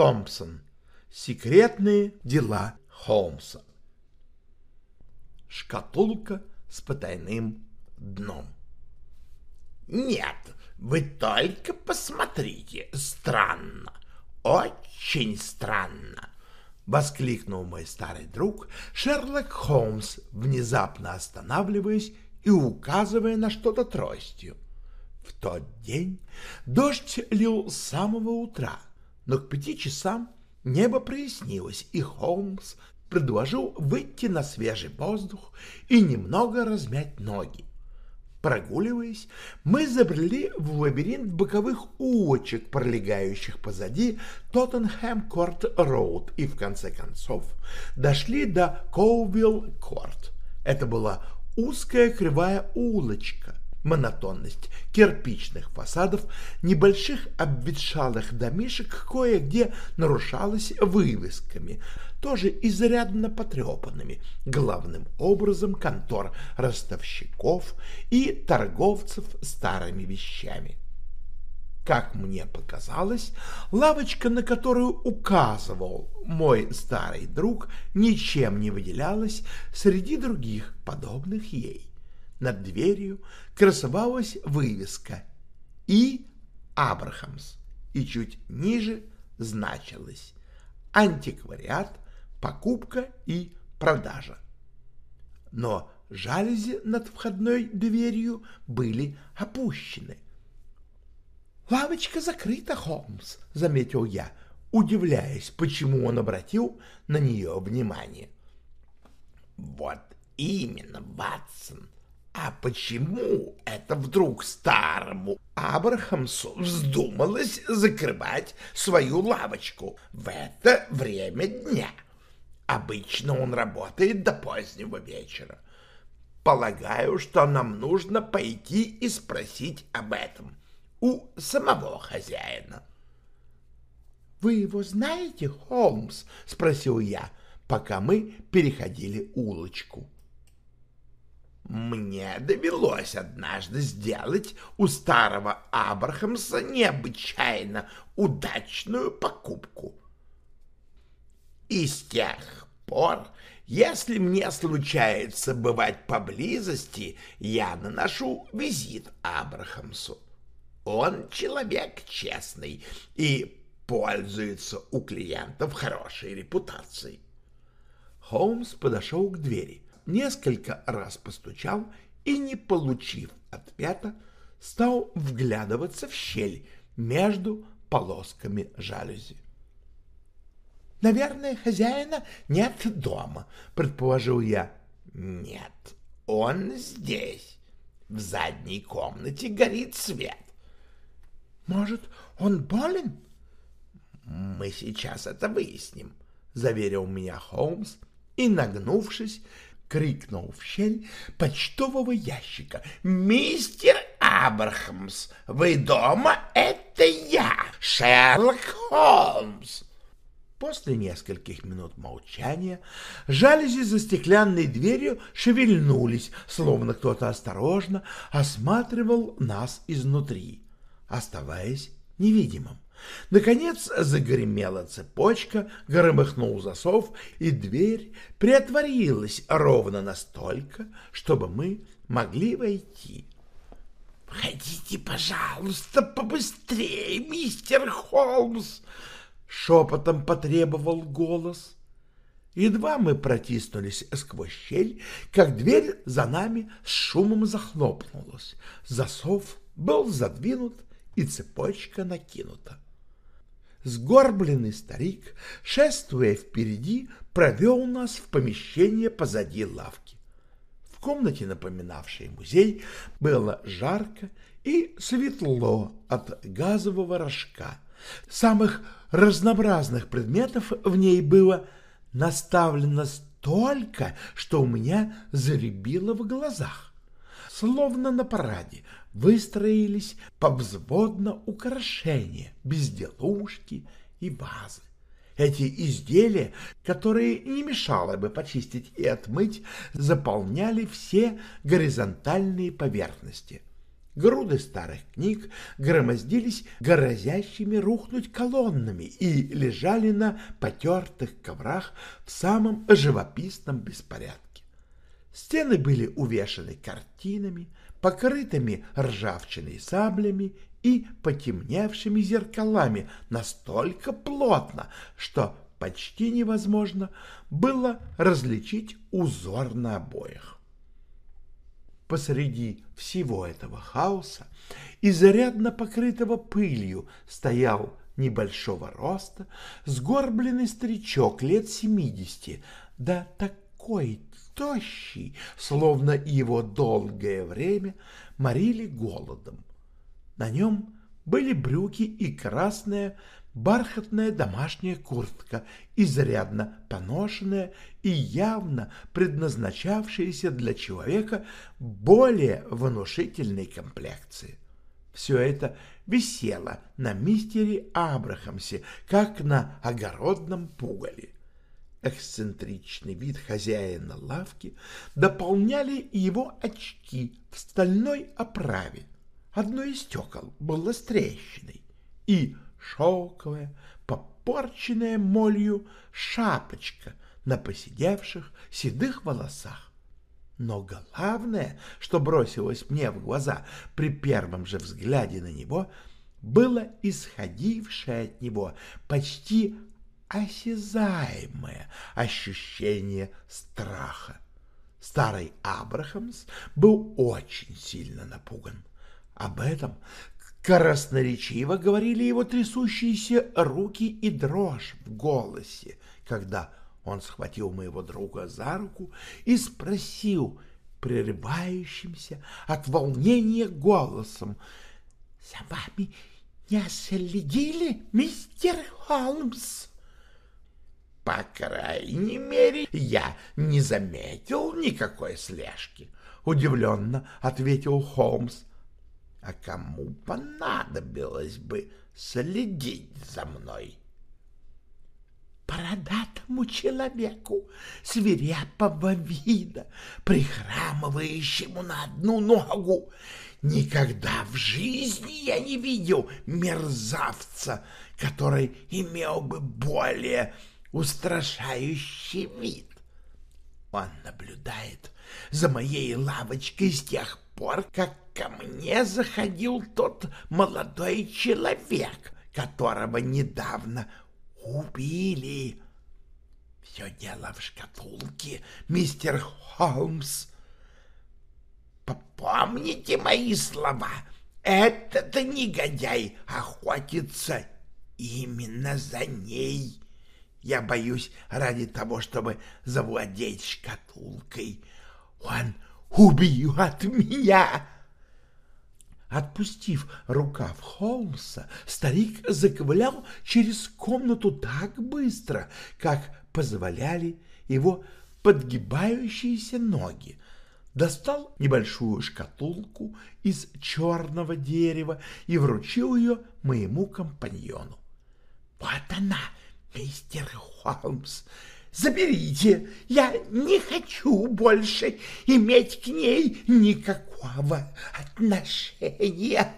Томпсон. Секретные дела Холмса. Шкатулка с потайным дном. Нет, вы только посмотрите, странно, очень странно, воскликнул мой старый друг Шерлок Холмс, внезапно останавливаясь и указывая на что-то тростью. В тот день дождь лил с самого утра, но к пяти часам небо прояснилось, и Холмс предложил выйти на свежий воздух и немного размять ноги. Прогуливаясь, мы забрели в лабиринт боковых улочек, пролегающих позади Тоттенхэм-Корт-Роуд, и в конце концов дошли до Коувилл-Корт. Это была узкая кривая улочка, монотонность кирпичных фасадов, небольших обветшалых домишек кое-где нарушалась вывесками, тоже изрядно потрепанными, главным образом контор ростовщиков и торговцев старыми вещами. Как мне показалось, лавочка, на которую указывал мой старый друг, ничем не выделялась среди других подобных ей. Над дверью красовалась вывеска «И. Абрахамс», и чуть ниже значилось «Антиквариат, покупка и продажа». Но жалюзи над входной дверью были опущены. «Лавочка закрыта, Холмс», — заметил я, удивляясь, почему он обратил на нее внимание. «Вот именно, Ватсон», а почему это вдруг старому Абрахамсу вздумалось закрывать свою лавочку в это время дня? Обычно он работает до позднего вечера. Полагаю, что нам нужно пойти и спросить об этом у самого хозяина. — Вы его знаете, Холмс? — спросил я, пока мы переходили улочку. — мне довелось однажды сделать у старого Абрахамса необычайно удачную покупку. И с тех пор, если мне случается бывать поблизости, я наношу визит Абрахамсу. Он человек честный и пользуется у клиентов хорошей репутацией. Холмс подошел к двери — несколько раз постучал и, не получив ответа, стал вглядываться в щель между полосками жалюзи. «Наверное, хозяина нет дома», — предположил я. «Нет, он здесь. В задней комнате горит свет». «Может, он болен?» «Мы сейчас это выясним», — заверил меня Холмс и, нагнувшись, крикнул в щель почтового ящика. «Мистер Абрахамс, вы дома? Это я, Шерлок Холмс!» После нескольких минут молчания жалюзи за стеклянной дверью шевельнулись, словно кто-то осторожно осматривал нас изнутри, оставаясь невидимым. Наконец загремела цепочка, громыхнул засов, и дверь приотворилась ровно настолько, чтобы мы могли войти. «Входите, пожалуйста, побыстрее, мистер Холмс!» — шепотом потребовал голос. Едва мы протиснулись сквозь щель, как дверь за нами с шумом захлопнулась. Засов был задвинут, и цепочка накинута. Сгорбленный старик, шествуя впереди, провел нас в помещение позади лавки. комнате, напоминавшей музей, было жарко и светло от газового рожка. Самых разнообразных предметов в ней было наставлено столько, что у меня заребило в глазах. Словно на параде выстроились повзводно украшения, безделушки и вазы. Эти изделия, которые не мешало бы почистить и отмыть, заполняли все горизонтальные поверхности. Груды старых книг громоздились грозящими рухнуть колоннами и лежали на потертых коврах в самом живописном беспорядке. Стены были увешаны картинами, покрытыми ржавчиной саблями и потемневшими зеркалами настолько плотно, что почти невозможно было различить узор на обоях. Посреди всего этого хаоса, изрядно покрытого пылью, стоял небольшого роста, сгорбленный старичок лет семидесяти, да такой тощий, словно его долгое время морили голодом. На нем были брюки и красная бархатная домашняя куртка, изрядно поношенная и явно предназначавшаяся для человека более внушительной комплекции. Все это висело на мистере Абрахамсе, как на огородном пугале. Эксцентричный вид хозяина лавки дополняли его очки в стальной оправе, Одно из стекол было с трещиной, и шелковая, попорченная молью шапочка на посидевших седых волосах. Но главное, что бросилось мне в глаза при первом же взгляде на него, было исходившее от него почти осязаемое ощущение страха. Старый Абрахамс был очень сильно напуган. Об этом красноречиво говорили его трясущиеся руки и дрожь в голосе, когда он схватил моего друга за руку и спросил прерывающимся от волнения голосом, «За вами не следили, мистер Холмс?» «По крайней мере, я не заметил никакой слежки», — удивленно ответил Холмс. А кому понадобилось бы следить за мной? Бородатому человеку свирепого вида, прихрамывающему на одну ногу. Никогда в жизни я не видел мерзавца, который имел бы более устрашающий вид. Он наблюдает за моей лавочкой с тех пор, как ко мне заходил тот молодой человек, которого недавно убили. Все дело в шкатулке, мистер Холмс. Попомните мои слова, этот негодяй охотится именно за ней. Я боюсь ради того, чтобы завладеть шкатулкой. Он убьет меня!» Отпустив рукав Холмса, старик заковылял через комнату так быстро, как позволяли его подгибающиеся ноги, достал небольшую шкатулку из черного дерева и вручил ее моему компаньону. «Вот она, мистер Холмс, заберите, я не хочу больше иметь к ней никакого отношения.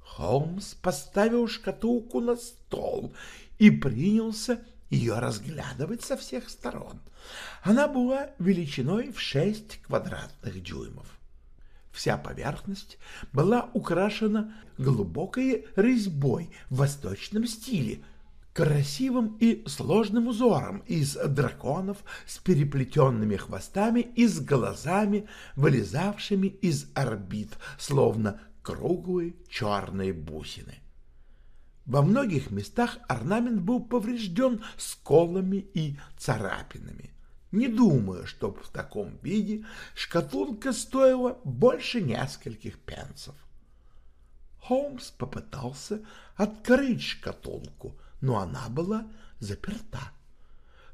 Холмс поставил шкатулку на стол и принялся ее разглядывать со всех сторон. Она была величиной в шесть квадратных дюймов. Вся поверхность была украшена глубокой резьбой в восточном стиле — красивым и сложным узором из драконов с переплетенными хвостами и с глазами, вылезавшими из орбит, словно круглые черные бусины. Во многих местах орнамент был поврежден сколами и царапинами. Не думаю, чтоб в таком виде шкатулка стоила больше нескольких пенсов. Холмс попытался открыть шкатулку, но она была заперта.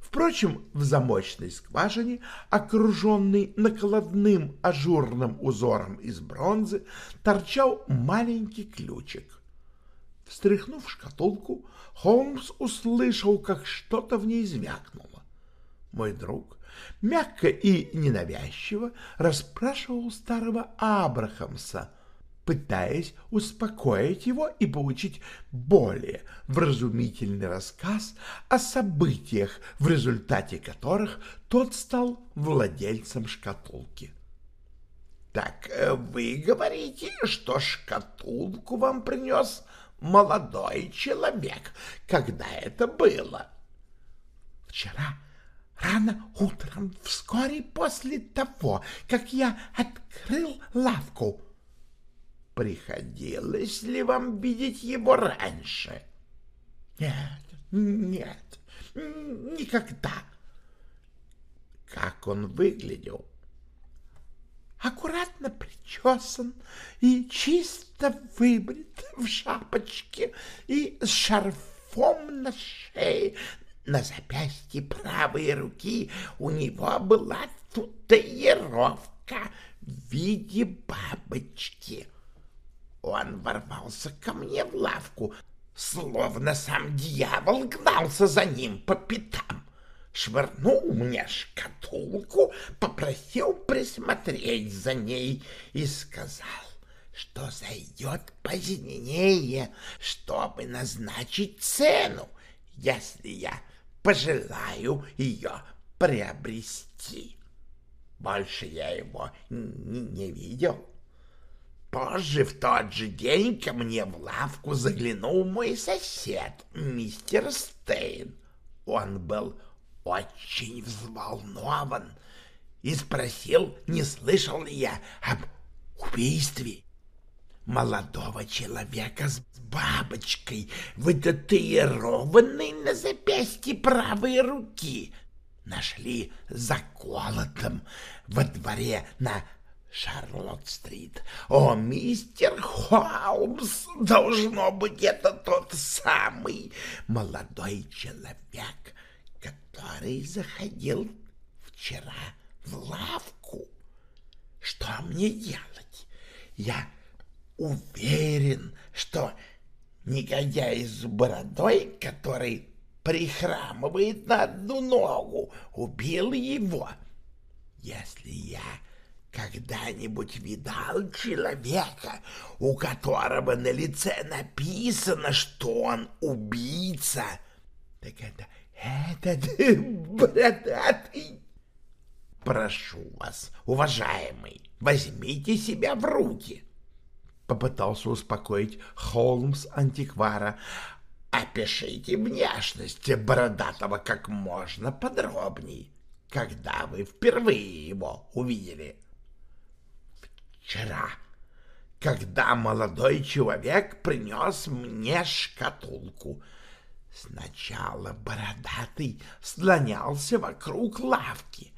Впрочем, в замочной скважине, окруженной накладным ажурным узором из бронзы, торчал маленький ключик. Встряхнув шкатулку, Холмс услышал, как что-то в ней звякнуло. Мой друг мягко и ненавязчиво расспрашивал старого Абрахамса, пытаясь успокоить его и получить более вразумительный рассказ о событиях, в результате которых тот стал владельцем шкатулки. «Так э, вы говорите, что шкатулку вам принес молодой человек. Когда это было?» «Вчера», рано утром, вскоре после того, как я открыл лавку. Приходилось ли вам видеть его раньше? Нет, нет, никогда. Как он выглядел? Аккуратно причесан и чисто выбрит в шапочке и с шарфом на шее, на запястье правой руки у него была татуировка в виде бабочки. Он ворвался ко мне в лавку, словно сам дьявол гнался за ним по пятам. Швырнул мне шкатулку, попросил присмотреть за ней и сказал, что зайдет позднее, чтобы назначить цену, если я пожелаю ее приобрести. Больше я его не видел. Позже, в тот же день, ко мне в лавку заглянул мой сосед, мистер Стейн. Он был очень взволнован и спросил, не слышал ли я об убийстве молодого человека с бабочкой, вытатуированной на запястье правой руки. Нашли заколотым во дворе на Шарлотт-стрит. О, мистер Холмс, должно быть, это тот самый молодой человек, который заходил вчера в лавку. Что мне делать? Я уверен, что негодяй с бородой, который прихрамывает на одну ногу, убил его. Если я когда-нибудь видал человека, у которого на лице написано, что он убийца, так это этот бородатый. Прошу вас, уважаемый, возьмите себя в руки. Попытался успокоить Холмс антиквара. Опишите внешность бородатого как можно подробней. Когда вы впервые его увидели? — вчера, когда молодой человек принес мне шкатулку. Сначала бородатый слонялся вокруг лавки,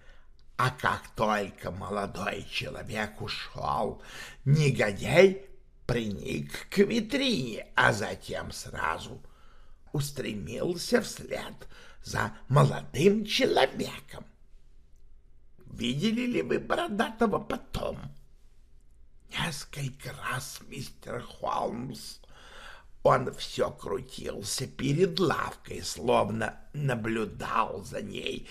а как только молодой человек ушел, негодяй приник к витрине, а затем сразу устремился вслед за молодым человеком. Видели ли вы бородатого потом? — Несколько раз, мистер Холмс, он все крутился перед лавкой, словно наблюдал за ней,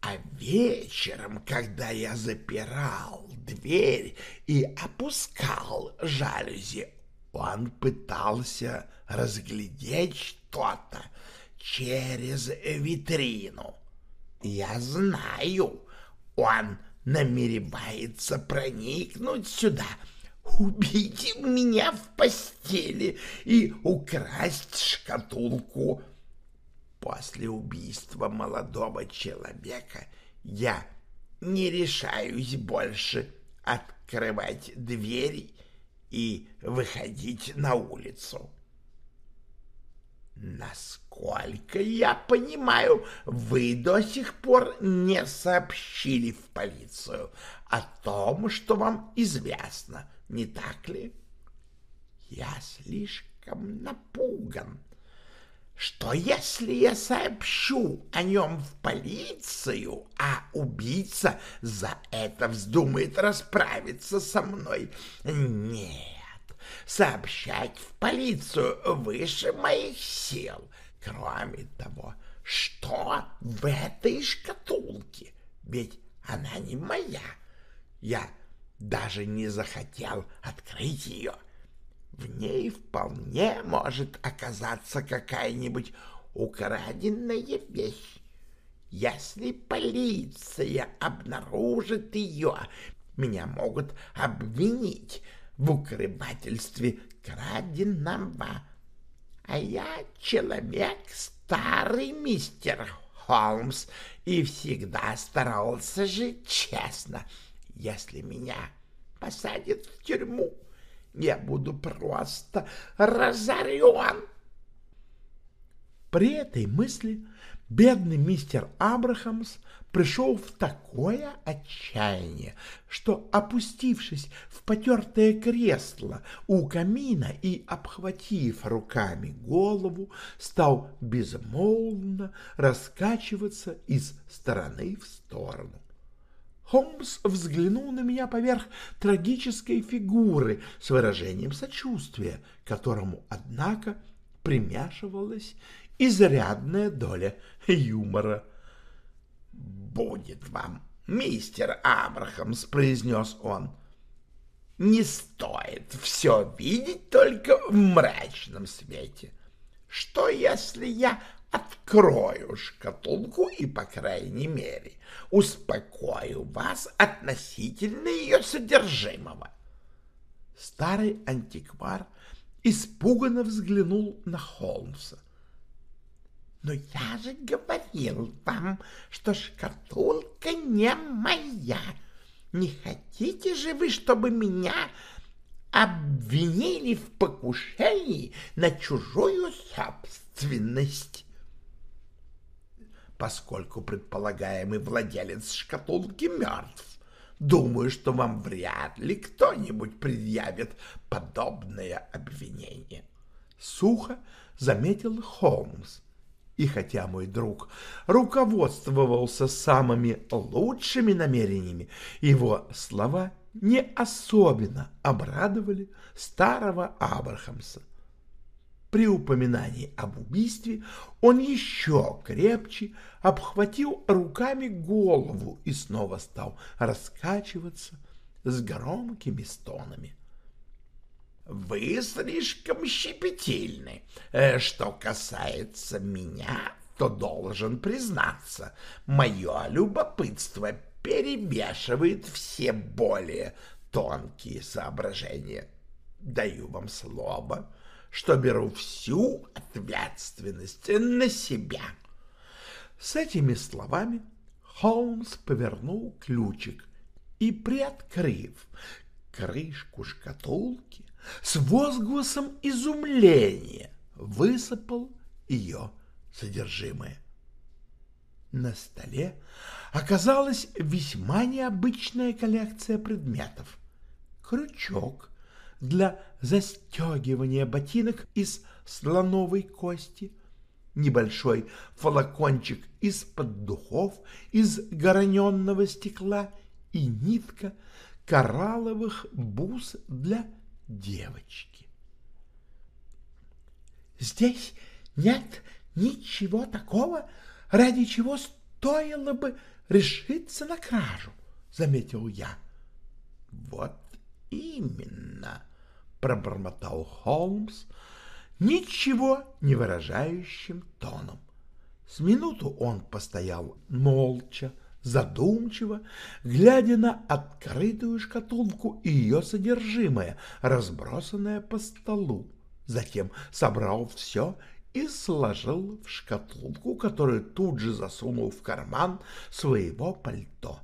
а вечером, когда я запирал дверь и опускал жалюзи, он пытался разглядеть что-то через витрину. Я знаю, он намеревается проникнуть сюда — убить меня в постели и украсть шкатулку. После убийства молодого человека я не решаюсь больше открывать двери и выходить на улицу. Насколько я понимаю, вы до сих пор не сообщили в полицию о том, что вам известно, не так ли? Я слишком напуган. Что если я сообщу о нем в полицию, а убийца за это вздумает расправиться со мной? Нет сообщать в полицию выше моих сил. Кроме того, что в этой шкатулке? Ведь она не моя. Я даже не захотел открыть ее. В ней вполне может оказаться какая-нибудь украденная вещь. Если полиция обнаружит ее, меня могут обвинить в укрывательстве краденого. А я человек старый, мистер Холмс, и всегда старался жить честно. Если меня посадят в тюрьму, я буду просто разорен. При этой мысли бедный мистер Абрахамс пришел в такое отчаяние, что, опустившись в потертое кресло у камина и обхватив руками голову, стал безмолвно раскачиваться из стороны в сторону. Холмс взглянул на меня поверх трагической фигуры с выражением сочувствия, которому, однако, примяшивалась изрядная доля юмора будет вам, мистер Абрахамс, — произнес он. Не стоит все видеть только в мрачном свете. Что, если я открою шкатулку и, по крайней мере, успокою вас относительно ее содержимого? Старый антиквар испуганно взглянул на Холмса. Но я же говорил вам, что шкатулка не моя. Не хотите же вы, чтобы меня обвинили в покушении на чужую собственность? Поскольку предполагаемый владелец шкатулки мертв, думаю, что вам вряд ли кто-нибудь предъявит подобное обвинение. Сухо заметил Холмс. И хотя мой друг руководствовался самыми лучшими намерениями, его слова не особенно обрадовали старого Абрахамса. При упоминании об убийстве он еще крепче обхватил руками голову и снова стал раскачиваться с громкими стонами. Вы слишком щепетильны. Э, что касается меня, то должен признаться, мое любопытство перебешивает все более тонкие соображения. Даю вам слово, что беру всю ответственность на себя. С этими словами Холмс повернул ключик и, приоткрыв крышку шкатулки, с возгласом изумления высыпал ее содержимое. На столе оказалась весьма необычная коллекция предметов. Крючок для застегивания ботинок из слоновой кости, небольшой флакончик из-под духов из граненного стекла и нитка коралловых бус для девочки. Здесь нет ничего такого, ради чего стоило бы решиться на кражу, — заметил я. — Вот именно, — пробормотал Холмс, ничего не выражающим тоном. С минуту он постоял молча, задумчиво, глядя на открытую шкатулку и ее содержимое, разбросанное по столу. Затем собрал все и сложил в шкатулку, которую тут же засунул в карман своего пальто.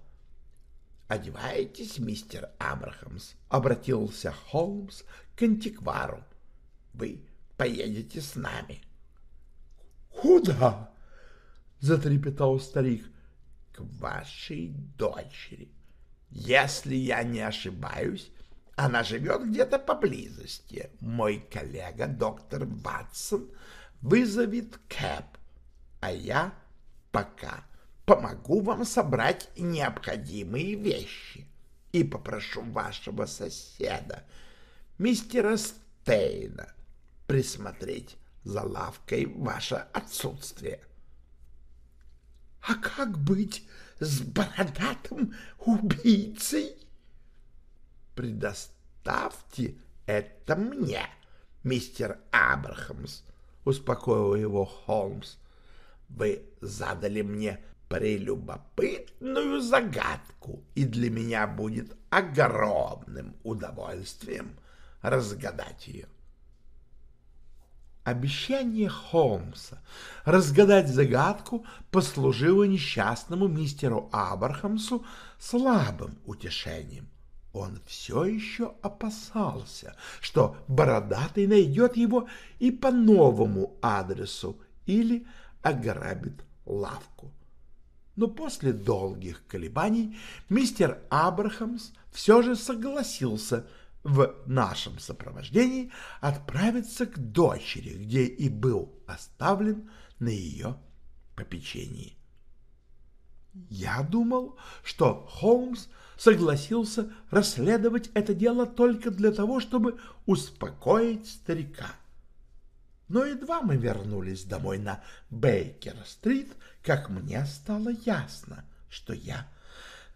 «Одевайтесь, мистер Абрахамс», — обратился Холмс к антиквару. «Вы поедете с нами». Куда? Затрепетал старик. К вашей дочери. Если я не ошибаюсь, она живет где-то поблизости. Мой коллега, доктор Ватсон, вызовет Кэп, а я пока помогу вам собрать необходимые вещи и попрошу вашего соседа, мистера Стейна, присмотреть за лавкой ваше отсутствие. — А как быть с бородатым убийцей? — Предоставьте это мне, мистер Абрахамс, — успокоил его Холмс. — Вы задали мне прелюбопытную загадку, и для меня будет огромным удовольствием разгадать ее. Обещание Холмса разгадать загадку послужило несчастному мистеру Абрахамсу слабым утешением. Он все еще опасался, что Бородатый найдет его и по новому адресу или ограбит лавку. Но после долгих колебаний мистер Абрахамс все же согласился в нашем сопровождении отправиться к дочери, где и был оставлен на ее попечении. Я думал, что Холмс согласился расследовать это дело только для того, чтобы успокоить старика. Но едва мы вернулись домой на Бейкер-стрит, как мне стало ясно, что я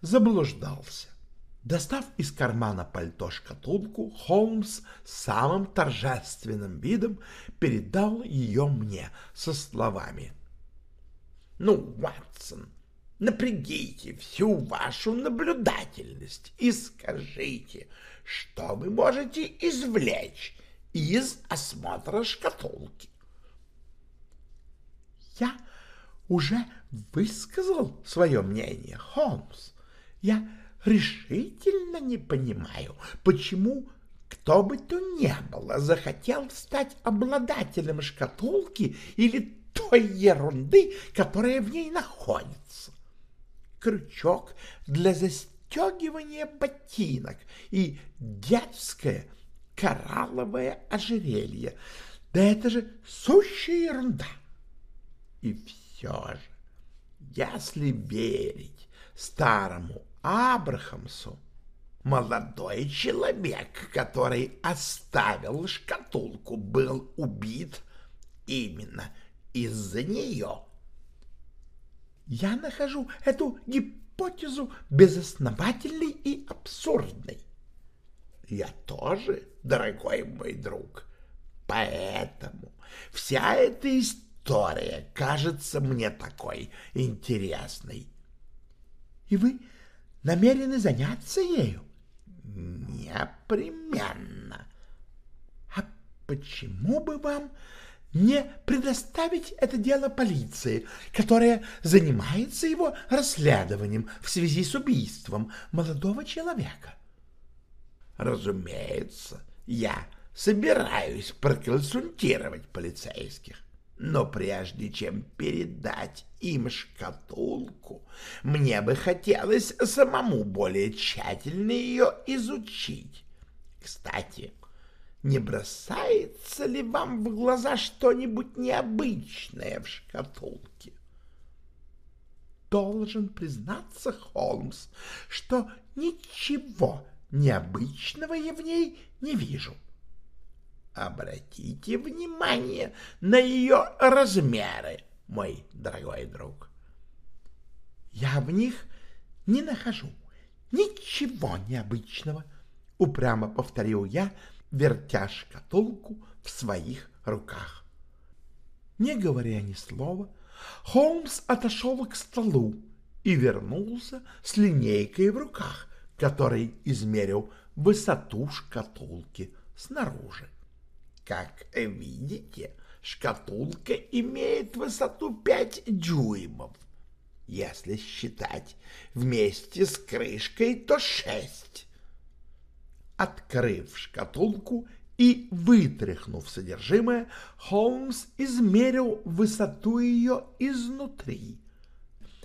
заблуждался. Достав из кармана пальто шкатулку, Холмс самым торжественным видом передал ее мне со словами. — Ну, Ватсон, напрягите всю вашу наблюдательность и скажите, что вы можете извлечь из осмотра шкатулки. — Я уже высказал свое мнение, Холмс. Я решительно не понимаю, почему кто бы то ни было захотел стать обладателем шкатулки или той ерунды, которая в ней находится. Крючок для застегивания ботинок и детское коралловое ожерелье. Да это же сущая ерунда. И все же, если верить старому Абрахамсу, молодой человек, который оставил шкатулку, был убит именно из-за нее. Я нахожу эту гипотезу безосновательной и абсурдной. Я тоже, дорогой мой друг, поэтому вся эта история кажется мне такой интересной. И вы намерены заняться ею? Непременно. А почему бы вам не предоставить это дело полиции, которая занимается его расследованием в связи с убийством молодого человека? Разумеется, я собираюсь проконсультировать полицейских. Но прежде чем передать им шкатулку, мне бы хотелось самому более тщательно ее изучить. Кстати, не бросается ли вам в глаза что-нибудь необычное в шкатулке? Должен признаться, Холмс, что ничего необычного я в ней не вижу. — Обратите внимание на ее размеры, мой дорогой друг. Я в них не нахожу ничего необычного, упрямо повторил я, вертя шкатулку в своих руках. Не говоря ни слова, Холмс отошел к столу и вернулся с линейкой в руках, который измерил высоту шкатулки снаружи. Как видите, шкатулка имеет высоту 5 дюймов. Если считать вместе с крышкой, то 6. Открыв шкатулку и, вытряхнув содержимое, Холмс измерил высоту ее изнутри.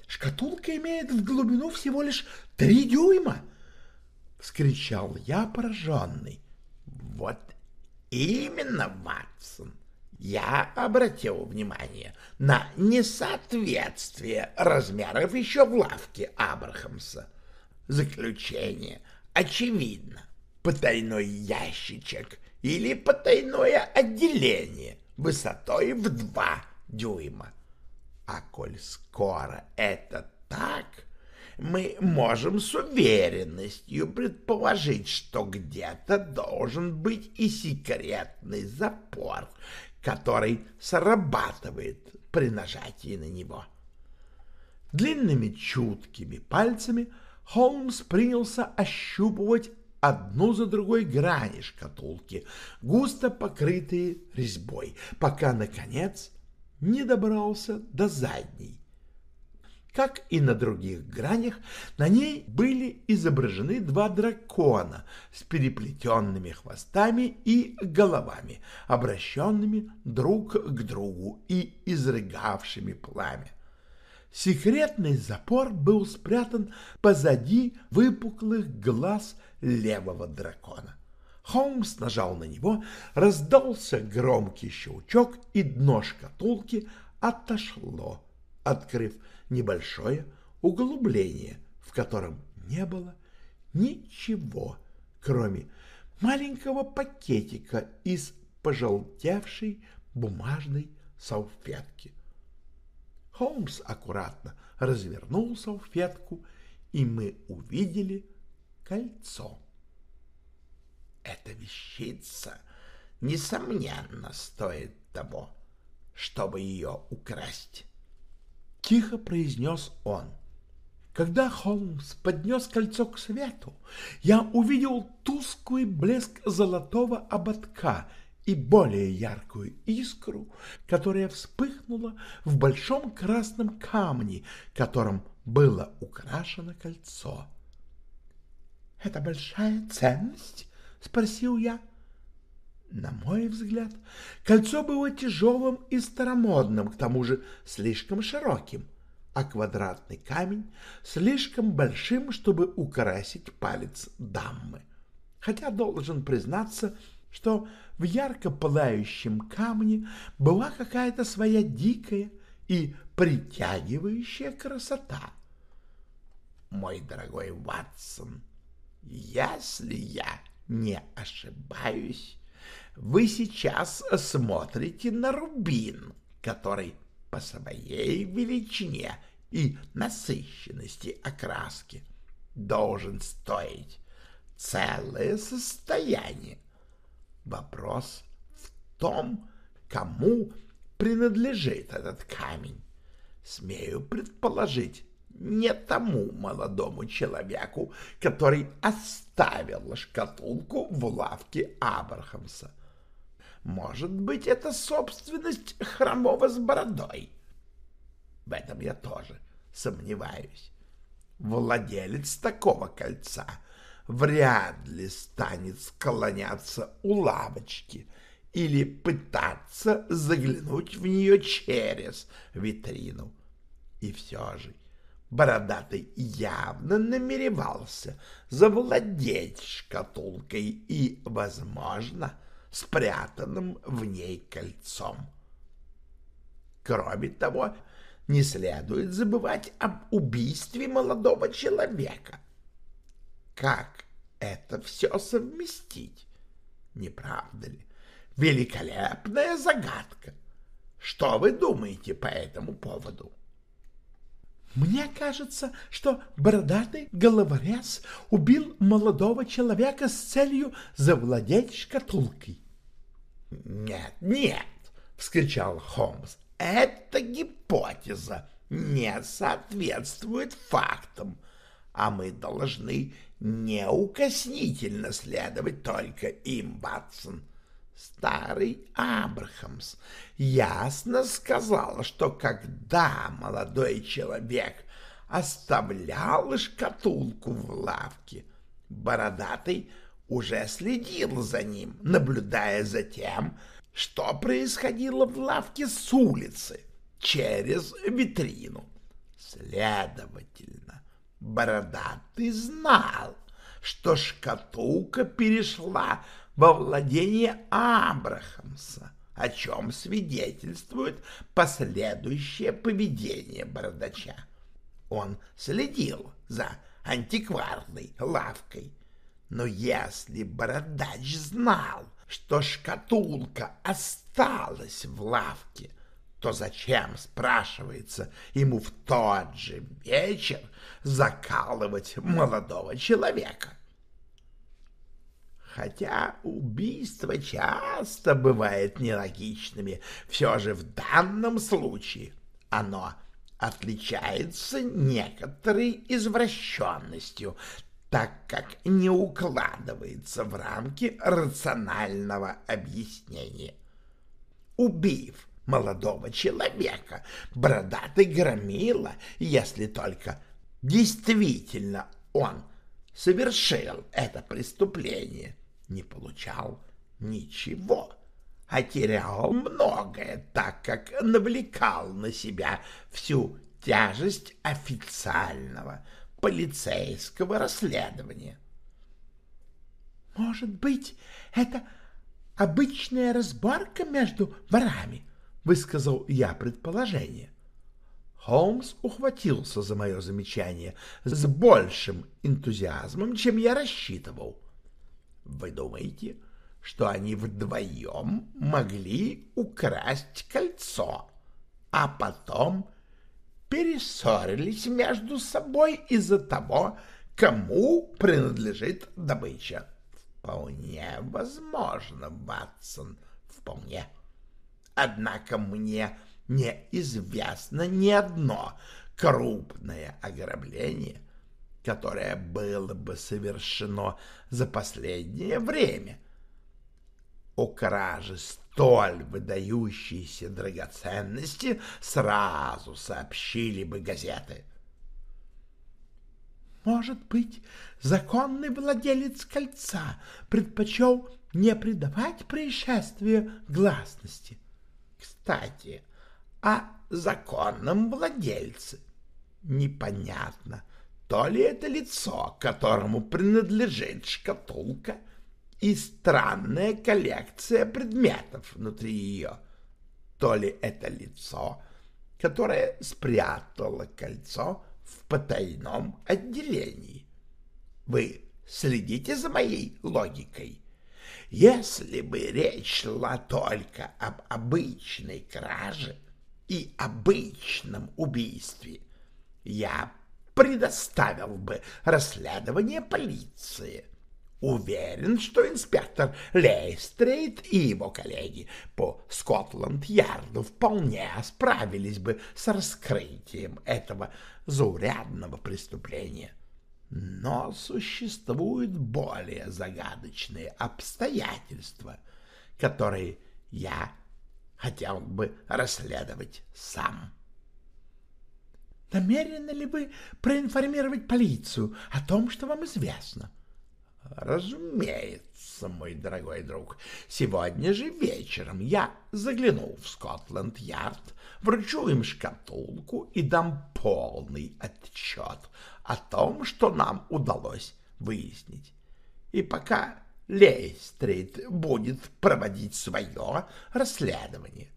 «Шкатулка имеет в глубину всего лишь три дюйма!» — вскричал я, пораженный. «Вот именно, Ватсон!» я обратил внимание на несоответствие размеров еще в лавке Абрахамса. Заключение очевидно. Потайной ящичек или потайное отделение высотой в два дюйма. А коль скоро это так, мы можем с уверенностью предположить, что где-то должен быть и секретный запор, который срабатывает при нажатии на него. Длинными чуткими пальцами Холмс принялся ощупывать одну за другой грани шкатулки, густо покрытые резьбой, пока, наконец, не добрался до задней, как и на других гранях, на ней были изображены два дракона с переплетенными хвостами и головами, обращенными друг к другу и изрыгавшими пламя. Секретный запор был спрятан позади выпуклых глаз левого дракона. Холмс нажал на него, раздался громкий щелчок, и дно шкатулки отошло, открыв небольшое углубление, в котором не было ничего, кроме маленького пакетика из пожелтевшей бумажной салфетки. Холмс аккуратно развернул салфетку, и мы увидели кольцо. Эта вещица, несомненно, стоит того, чтобы ее украсть тихо произнес он. Когда Холмс поднес кольцо к свету, я увидел тусклый блеск золотого ободка и более яркую искру, которая вспыхнула в большом красном камне, которым было украшено кольцо. — Это большая ценность? — спросил я. — на мой взгляд, кольцо было тяжелым и старомодным, к тому же слишком широким, а квадратный камень слишком большим, чтобы украсить палец дамы. Хотя должен признаться, что в ярко пылающем камне была какая-то своя дикая и притягивающая красота. Мой дорогой Ватсон, если я не ошибаюсь, вы сейчас смотрите на рубин, который по своей величине и насыщенности окраски должен стоить целое состояние. Вопрос в том, кому принадлежит этот камень. Смею предположить, не тому молодому человеку, который оставил шкатулку в лавке Абрахамса. Может быть, это собственность хромого с бородой. В этом я тоже сомневаюсь. Владелец такого кольца вряд ли станет склоняться у лавочки или пытаться заглянуть в нее через витрину. И все же Бородатый явно намеревался завладеть шкатулкой и, возможно, спрятанным в ней кольцом. Кроме того, не следует забывать об убийстве молодого человека. Как это все совместить? Не правда ли? Великолепная загадка. Что вы думаете по этому поводу? Мне кажется, что бородатый головорез убил молодого человека с целью завладеть шкатулкой. «Нет, нет!» — вскричал Холмс. «Эта гипотеза не соответствует фактам, а мы должны неукоснительно следовать только им, Батсон. Старый Абрахамс ясно сказал, что когда молодой человек оставлял шкатулку в лавке, Бородатый уже следил за ним, наблюдая за тем, что происходило в лавке с улицы через витрину. Следовательно, Бородатый знал, что шкатулка перешла во владение Абрахамса, о чем свидетельствует последующее поведение бородача. Он следил за антикварной лавкой. Но если бородач знал, что шкатулка осталась в лавке, то зачем, спрашивается, ему в тот же вечер закалывать молодого человека? Хотя убийства часто бывают нелогичными, все же в данном случае оно отличается некоторой извращенностью, так как не укладывается в рамки рационального объяснения. Убив молодого человека, бородатый громила, если только действительно он совершил это преступление, не получал ничего а терял многое, так как навлекал на себя всю тяжесть официального полицейского расследования. «Может быть, это обычная разборка между ворами?» — высказал я предположение. Холмс ухватился за мое замечание с большим энтузиазмом, чем я рассчитывал. «Вы думаете, что они вдвоем могли украсть кольцо, а потом перессорились между собой из-за того, кому принадлежит добыча. Вполне возможно, Ватсон, вполне. Однако мне неизвестно ни одно крупное ограбление, которое было бы совершено за последнее время, о краже столь выдающейся драгоценности сразу сообщили бы газеты. Может быть, законный владелец кольца предпочел не придавать происшествию гласности. Кстати, о законном владельце. Непонятно, то ли это лицо, которому принадлежит шкатулка — и странная коллекция предметов внутри ее. То ли это лицо, которое спрятало кольцо в потайном отделении. Вы следите за моей логикой? Если бы речь шла только об обычной краже и обычном убийстве, я предоставил бы расследование полиции. Уверен, что инспектор Лестрейд и его коллеги по Скотланд-Ярду вполне справились бы с раскрытием этого заурядного преступления. Но существуют более загадочные обстоятельства, которые я хотел бы расследовать сам. Намерены ли вы проинформировать полицию о том, что вам известно? — Разумеется, мой дорогой друг. Сегодня же вечером я загляну в Скотланд-Ярд, вручу им шкатулку и дам полный отчет о том, что нам удалось выяснить. И пока Лейстрит будет проводить свое расследование,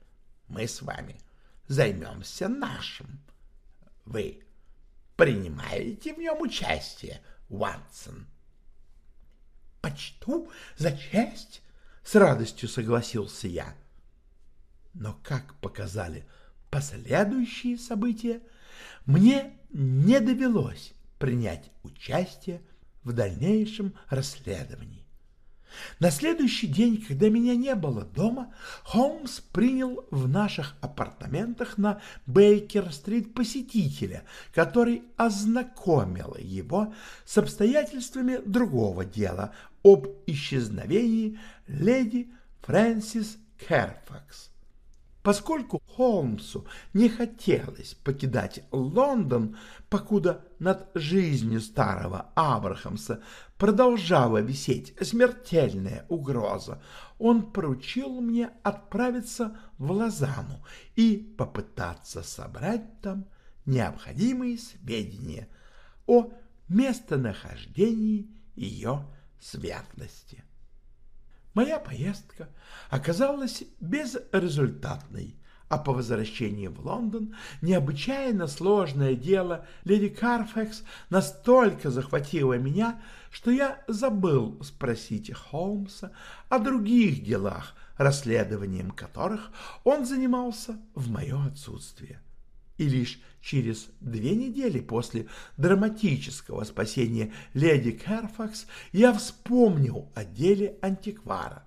мы с вами займемся нашим. Вы принимаете в нем участие, Уатсон? — почту за честь, — с радостью согласился я. Но, как показали последующие события, мне не довелось принять участие в дальнейшем расследовании. На следующий день, когда меня не было дома, Холмс принял в наших апартаментах на Бейкер-стрит посетителя, который ознакомил его с обстоятельствами другого дела об исчезновении леди Фрэнсис Керфакс. Поскольку Холмсу не хотелось покидать Лондон, покуда над жизнью старого Абрахамса продолжала висеть смертельная угроза, он поручил мне отправиться в Лозанну и попытаться собрать там необходимые сведения о местонахождении ее светлости. Моя поездка оказалась безрезультатной, а по возвращении в Лондон необычайно сложное дело леди Карфекс настолько захватило меня, что я забыл спросить Холмса о других делах, расследованием которых он занимался в мое отсутствие и лишь через две недели после драматического спасения леди Керфакс я вспомнил о деле антиквара.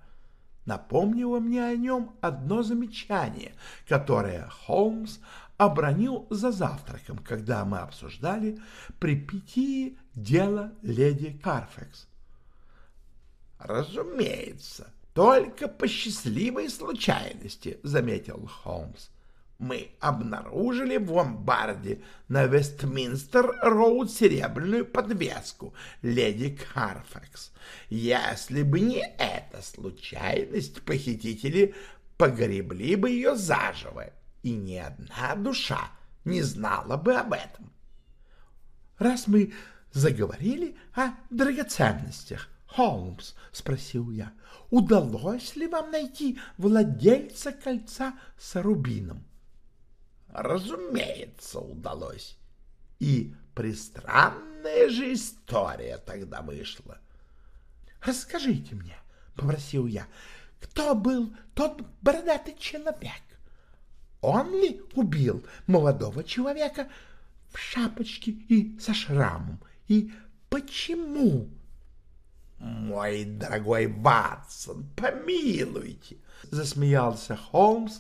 Напомнило мне о нем одно замечание, которое Холмс обронил за завтраком, когда мы обсуждали припятие дела леди Карфекс. «Разумеется, только по счастливой случайности», — заметил Холмс мы обнаружили в ломбарде на Вестминстер-Роуд серебряную подвеску леди Карфакс. Если бы не эта случайность, похитители погребли бы ее заживо, и ни одна душа не знала бы об этом. Раз мы заговорили о драгоценностях, Холмс, — спросил я, — удалось ли вам найти владельца кольца с рубином? Разумеется, удалось. И пристранная же история тогда вышла. «Расскажите мне», — попросил я, — «кто был тот бородатый человек? Он ли убил молодого человека в шапочке и со шрамом? И почему?» «Мой дорогой Ватсон, помилуйте!» — засмеялся Холмс,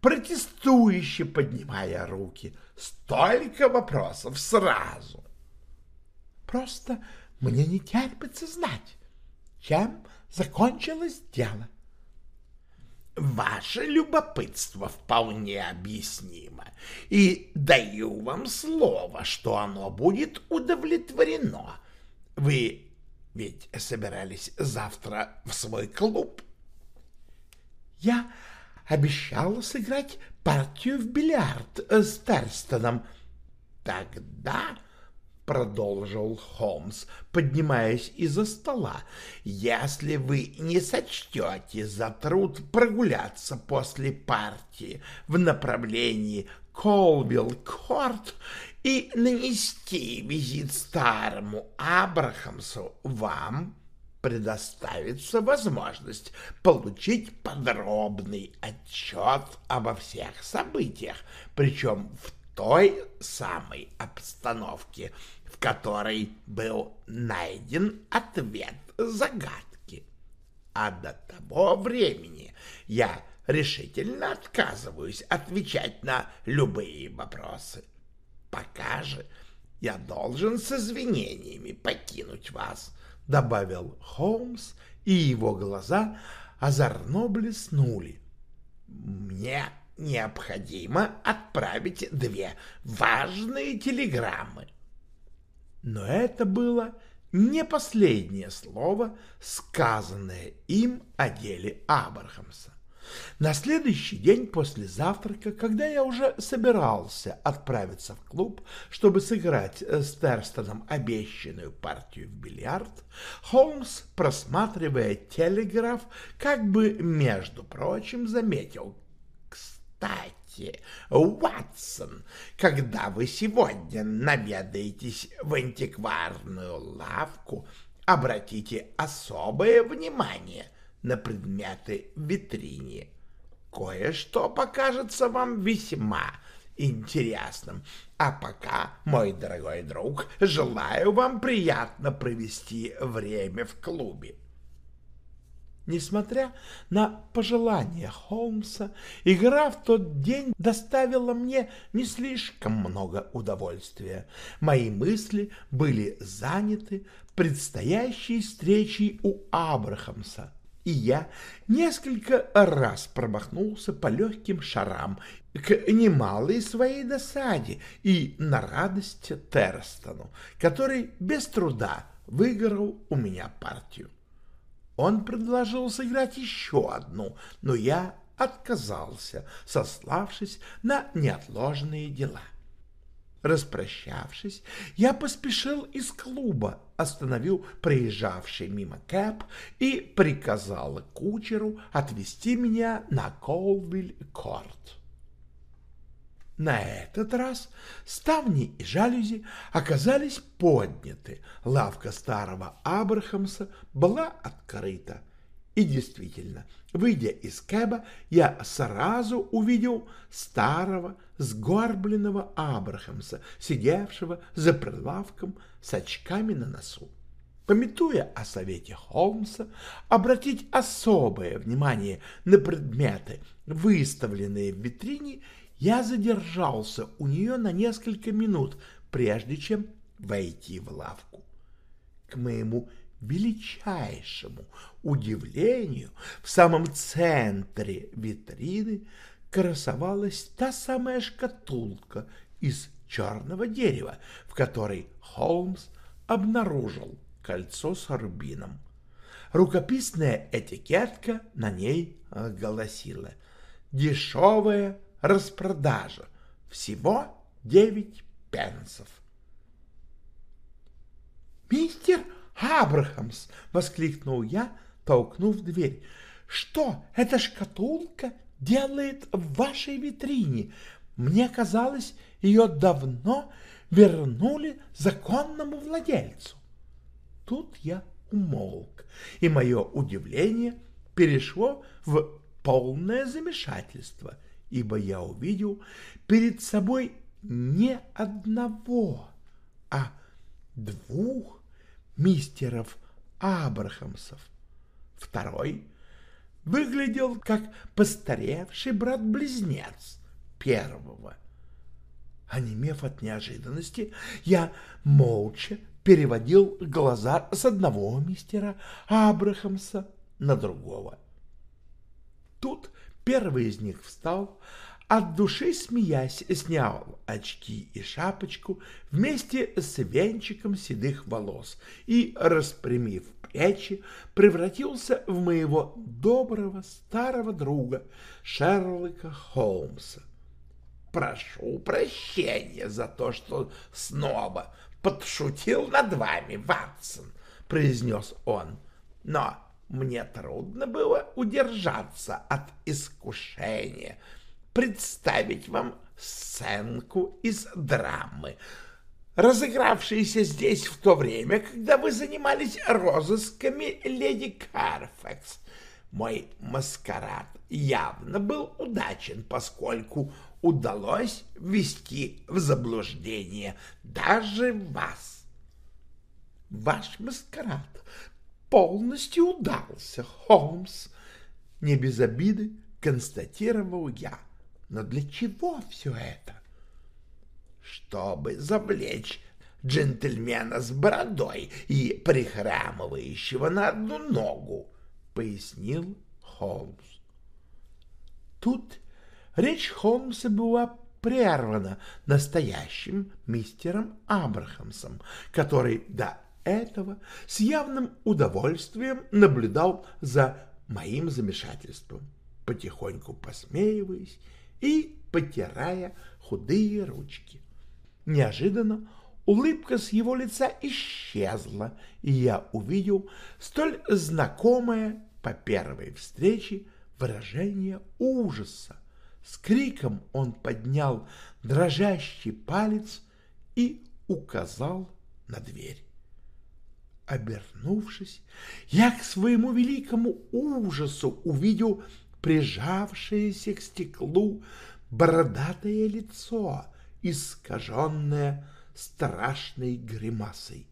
протестующе поднимая руки. Столько вопросов сразу. Просто мне не терпится знать, чем закончилось дело. Ваше любопытство вполне объяснимо, и даю вам слово, что оно будет удовлетворено. Вы ведь собирались завтра в свой клуб? Я обещала сыграть партию в бильярд с Терстоном. Тогда, — продолжил Холмс, поднимаясь из-за стола, — если вы не сочтете за труд прогуляться после партии в направлении Колвилл-Корт и нанести визит старому Абрахамсу, вам предоставится возможность получить подробный отчет обо всех событиях, причем в той самой обстановке, в которой был найден ответ загадки. А до того времени я решительно отказываюсь отвечать на любые вопросы. Пока же я должен с извинениями покинуть вас — добавил Холмс, и его глаза озорно блеснули. «Мне необходимо отправить две важные телеграммы». Но это было не последнее слово, сказанное им о деле Абрахамса. На следующий день после завтрака, когда я уже собирался отправиться в клуб, чтобы сыграть с Терстоном обещанную партию в бильярд, Холмс, просматривая телеграф, как бы, между прочим, заметил «Кстати, Уатсон, когда вы сегодня наведаетесь в антикварную лавку, обратите особое внимание — на предметы в витрине. Кое-что покажется вам весьма интересным. А пока, мой дорогой друг, желаю вам приятно провести время в клубе. Несмотря на пожелания Холмса, игра в тот день доставила мне не слишком много удовольствия. Мои мысли были заняты предстоящей встречей у Абрахамса и я несколько раз промахнулся по легким шарам к немалой своей досаде и на радость Терстону, который без труда выиграл у меня партию. Он предложил сыграть еще одну, но я отказался, сославшись на неотложные дела. Распрощавшись, я поспешил из клуба, остановил проезжавший мимо Кэп и приказал кучеру отвезти меня на Колвиль-Корт. На этот раз ставни и жалюзи оказались подняты, лавка старого Абрахамса была открыта. И действительно, выйдя из кэба, я сразу увидел старого сгорбленного Абрахамса, сидевшего за прилавком с очками на носу. Пометуя о совете Холмса обратить особое внимание на предметы, выставленные в витрине, я задержался у нее на несколько минут, прежде чем войти в лавку. К моему величайшему удивлению в самом центре витрины красовалась та самая шкатулка из черного дерева, в которой Холмс обнаружил кольцо с рубином. Рукописная этикетка на ней гласила «Дешевая распродажа. Всего девять пенсов. «Мистер Абрахамс!» — воскликнул я, толкнув дверь. «Что эта шкатулка делает в вашей витрине? Мне казалось, ее давно вернули законному владельцу». Тут я умолк, и мое удивление перешло в полное замешательство — ибо я увидел перед собой не одного, а двух мистеров Абрахамсов. Второй выглядел как постаревший брат-близнец первого. Онемев от неожиданности, я молча переводил глаза с одного мистера Абрахамса на другого. Тут Первый из них встал, от души смеясь, снял очки и шапочку вместе с венчиком седых волос и, распрямив плечи, превратился в моего доброго старого друга Шерлока Холмса. «Прошу прощения за то, что снова подшутил над вами, Ватсон», — произнес он. «Но мне трудно было удержаться от искушения представить вам сценку из драмы, разыгравшейся здесь в то время, когда вы занимались розысками леди Карфакс. Мой маскарад явно был удачен, поскольку удалось ввести в заблуждение даже вас. Ваш маскарад полностью удался, Холмс. Не без обиды констатировал я. Но для чего все это? Чтобы завлечь джентльмена с бородой и прихрамывающего на одну ногу, пояснил Холмс. Тут речь Холмса была прервана настоящим мистером Абрахамсом, который до этого с явным удовольствием наблюдал за моим замешательством, потихоньку посмеиваясь и потирая худые ручки. Неожиданно улыбка с его лица исчезла, и я увидел столь знакомое по первой встрече выражение ужаса. С криком он поднял дрожащий палец и указал на дверь. Обернувшись, я к своему великому ужасу увидел прижавшееся к стеклу бородатое лицо, искаженное страшной гримасой.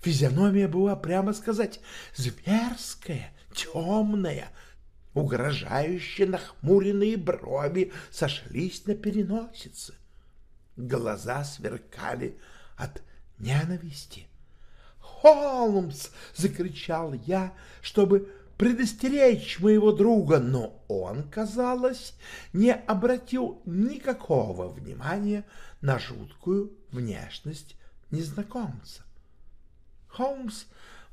Физиономия была, прямо сказать, зверская, темная, угрожающие нахмуренные брови сошлись на переносице. Глаза сверкали от ненависти. Холмс!» — закричал я, чтобы предостеречь моего друга, но он, казалось, не обратил никакого внимания на жуткую внешность незнакомца. Холмс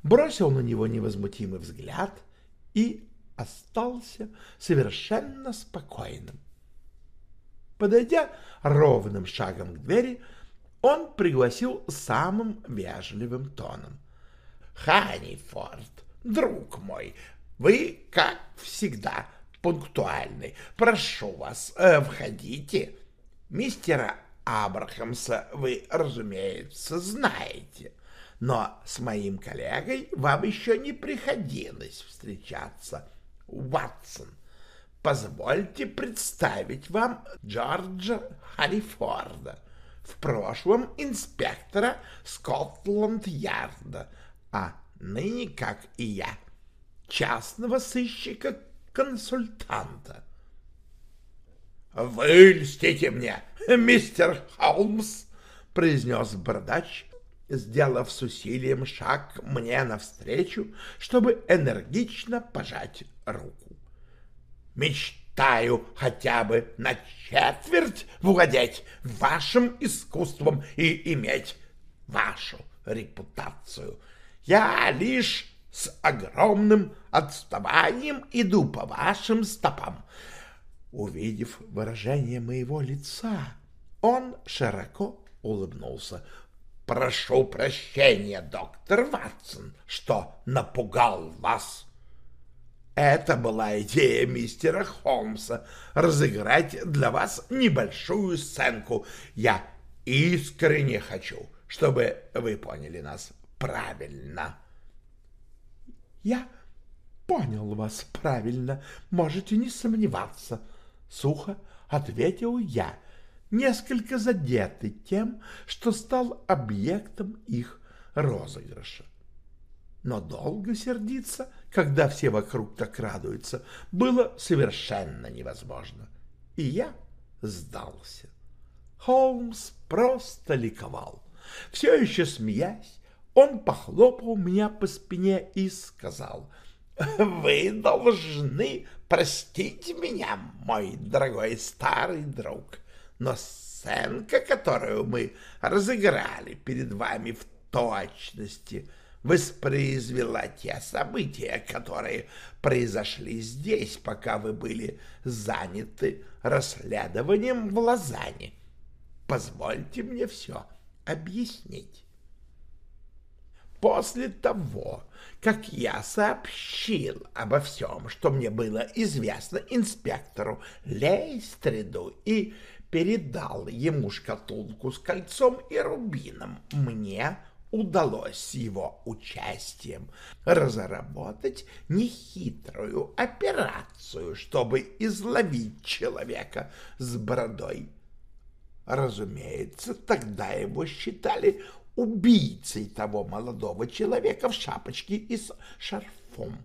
бросил на него невозмутимый взгляд и остался совершенно спокойным. Подойдя ровным шагом к двери, он пригласил самым вежливым тоном. — Ханифорд, друг мой, вы, как всегда, пунктуальны. Прошу вас, э, входите. Мистера Абрахамса вы, разумеется, знаете, но с моим коллегой вам еще не приходилось встречаться. Ватсон, позвольте представить вам Джорджа Харрифорда, в прошлом инспектора Скотланд-Ярда, а ныне, как и я, частного сыщика-консультанта. «Вы льстите мне, мистер Холмс!» — произнес бородач, сделав с усилием шаг мне навстречу, чтобы энергично пожать руку. «Мечтаю хотя бы на четверть владеть вашим искусством и иметь вашу репутацию. Я лишь с огромным отставанием иду по вашим стопам. Увидев выражение моего лица, он широко улыбнулся. «Прошу прощения, доктор Ватсон, что напугал вас». Это была идея мистера Холмса — разыграть для вас небольшую сценку. Я искренне хочу, чтобы вы поняли нас правильно. Я понял вас правильно, можете не сомневаться, — сухо ответил я, несколько задетый тем, что стал объектом их розыгрыша. Но долго сердиться, когда все вокруг так радуются, было совершенно невозможно, и я сдался. Холмс просто ликовал. Все еще смеясь, он похлопал меня по спине и сказал, «Вы должны простить меня, мой дорогой старый друг, но сценка, которую мы разыграли перед вами в точности, воспроизвела те события, которые произошли здесь, пока вы были заняты расследованием в Лозанне. Позвольте мне все объяснить. После того, как я сообщил обо всем, что мне было известно инспектору Лейстриду и передал ему шкатулку с кольцом и рубином, мне удалось с его участием разработать нехитрую операцию, чтобы изловить человека с бородой. Разумеется, тогда его считали убийцей того молодого человека в шапочке и с шарфом,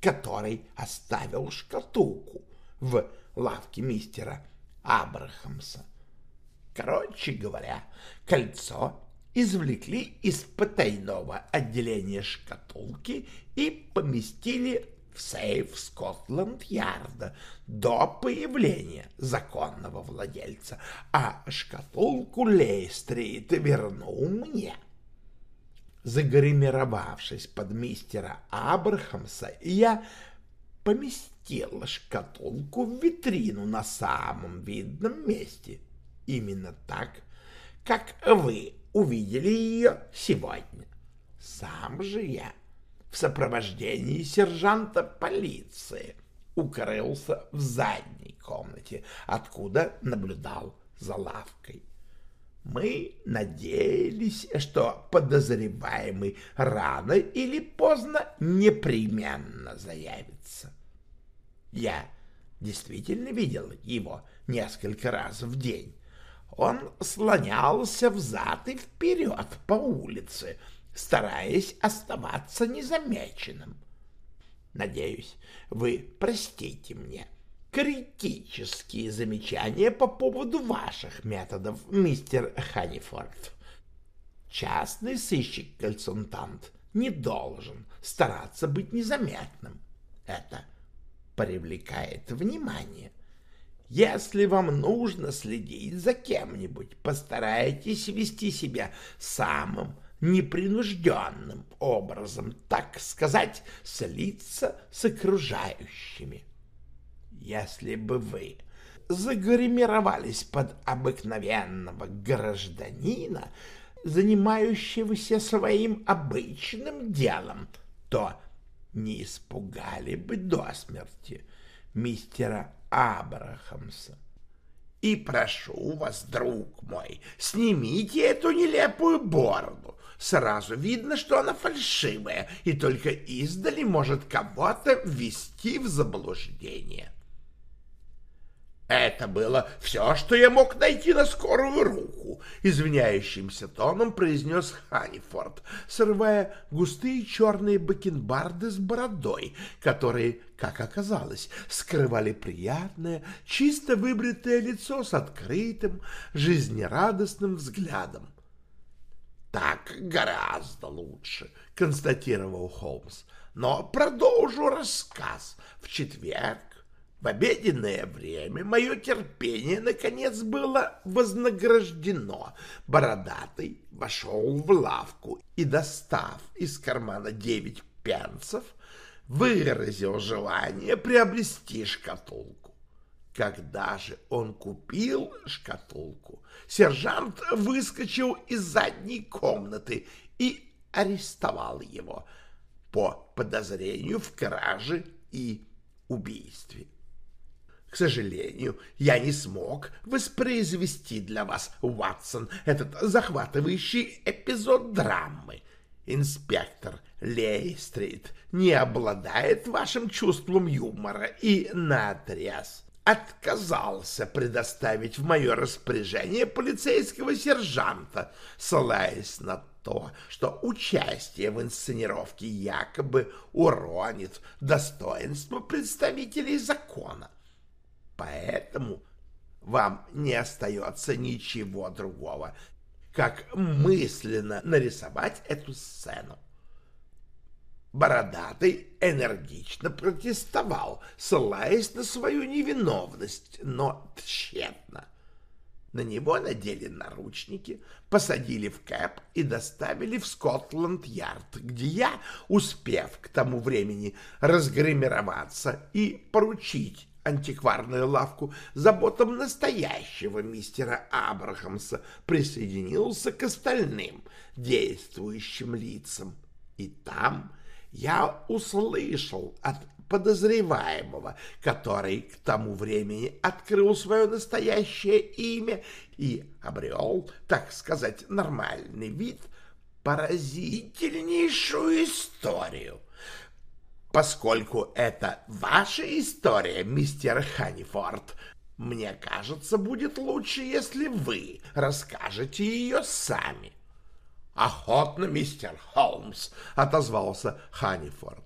который оставил шкатулку в лавке мистера Абрахамса. Короче говоря, кольцо извлекли из потайного отделения шкатулки и поместили в сейф Скотланд-Ярда до появления законного владельца, а шкатулку Лейстрит вернул мне. Загримировавшись под мистера Абрахамса, я поместил шкатулку в витрину на самом видном месте, именно так, как вы увидели ее сегодня. Сам же я в сопровождении сержанта полиции укрылся в задней комнате, откуда наблюдал за лавкой. Мы надеялись, что подозреваемый рано или поздно непременно заявится. Я действительно видел его несколько раз в день. Он слонялся взад и вперед по улице, стараясь оставаться незамеченным. Надеюсь, вы простите мне критические замечания по поводу ваших методов, мистер Ханифорд. Частный сыщик-консультант не должен стараться быть незаметным. это привлекает внимание. Если вам нужно следить за кем-нибудь, постарайтесь вести себя самым непринужденным образом, так сказать, слиться с окружающими. Если бы вы загримировались под обыкновенного гражданина, занимающегося своим обычным делом, то не испугали бы до смерти мистера Абрахамса. И прошу вас, друг мой, снимите эту нелепую бороду. Сразу видно, что она фальшивая, и только издали может кого-то ввести в заблуждение. Это было все, что я мог найти на скорую руку, извиняющимся тоном произнес Ханифорд, срывая густые черные бакенбарды с бородой, которые, как оказалось, скрывали приятное, чисто выбритое лицо с открытым, жизнерадостным взглядом. «Так гораздо лучше», — констатировал Холмс. «Но продолжу рассказ. В четверг в обеденное время мое терпение, наконец, было вознаграждено. Бородатый вошел в лавку и, достав из кармана девять пенсов, выразил желание приобрести шкатулку. Когда же он купил шкатулку, сержант выскочил из задней комнаты и арестовал его по подозрению в краже и убийстве. К сожалению, я не смог воспроизвести для вас, Уатсон, этот захватывающий эпизод драмы. Инспектор Лейстрит не обладает вашим чувством юмора и наотрез отказался предоставить в мое распоряжение полицейского сержанта, ссылаясь на то, что участие в инсценировке якобы уронит достоинство представителей закона. Поэтому вам не остается ничего другого, как мысленно нарисовать эту сцену. Бородатый энергично протестовал, ссылаясь на свою невиновность, но тщетно. На него надели наручники, посадили в кэп и доставили в Скотланд-Ярд, где я, успев к тому времени разгримироваться и поручить антикварную лавку заботам настоящего мистера Абрахамса присоединился к остальным действующим лицам. И там я услышал от подозреваемого, который к тому времени открыл свое настоящее имя и обрел, так сказать, нормальный вид, поразительнейшую историю. Поскольку это ваша история, мистер Ханнифорд, мне кажется, будет лучше, если вы расскажете ее сами. Охотно, мистер Холмс, отозвался Ханнифорд.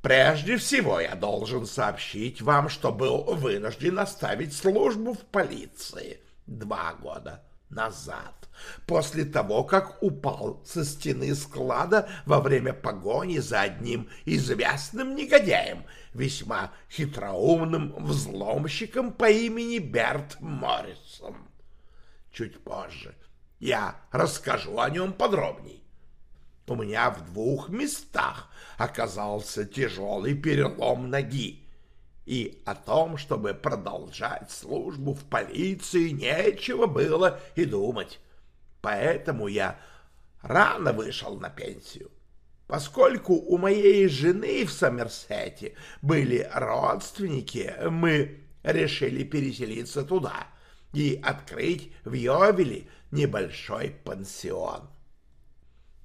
Прежде всего я должен сообщить вам, что был вынужден оставить службу в полиции два года назад после того, как упал со стены склада во время погони за одним известным негодяем, весьма хитроумным взломщиком по имени Берт Моррисон. Чуть позже я расскажу о нем подробней. У меня в двух местах оказался тяжелый перелом ноги, и о том, чтобы продолжать службу в полиции, нечего было и думать. Поэтому я рано вышел на пенсию. Поскольку у моей жены в Сомерсете были родственники, мы решили переселиться туда и открыть в Йовеле небольшой пансион.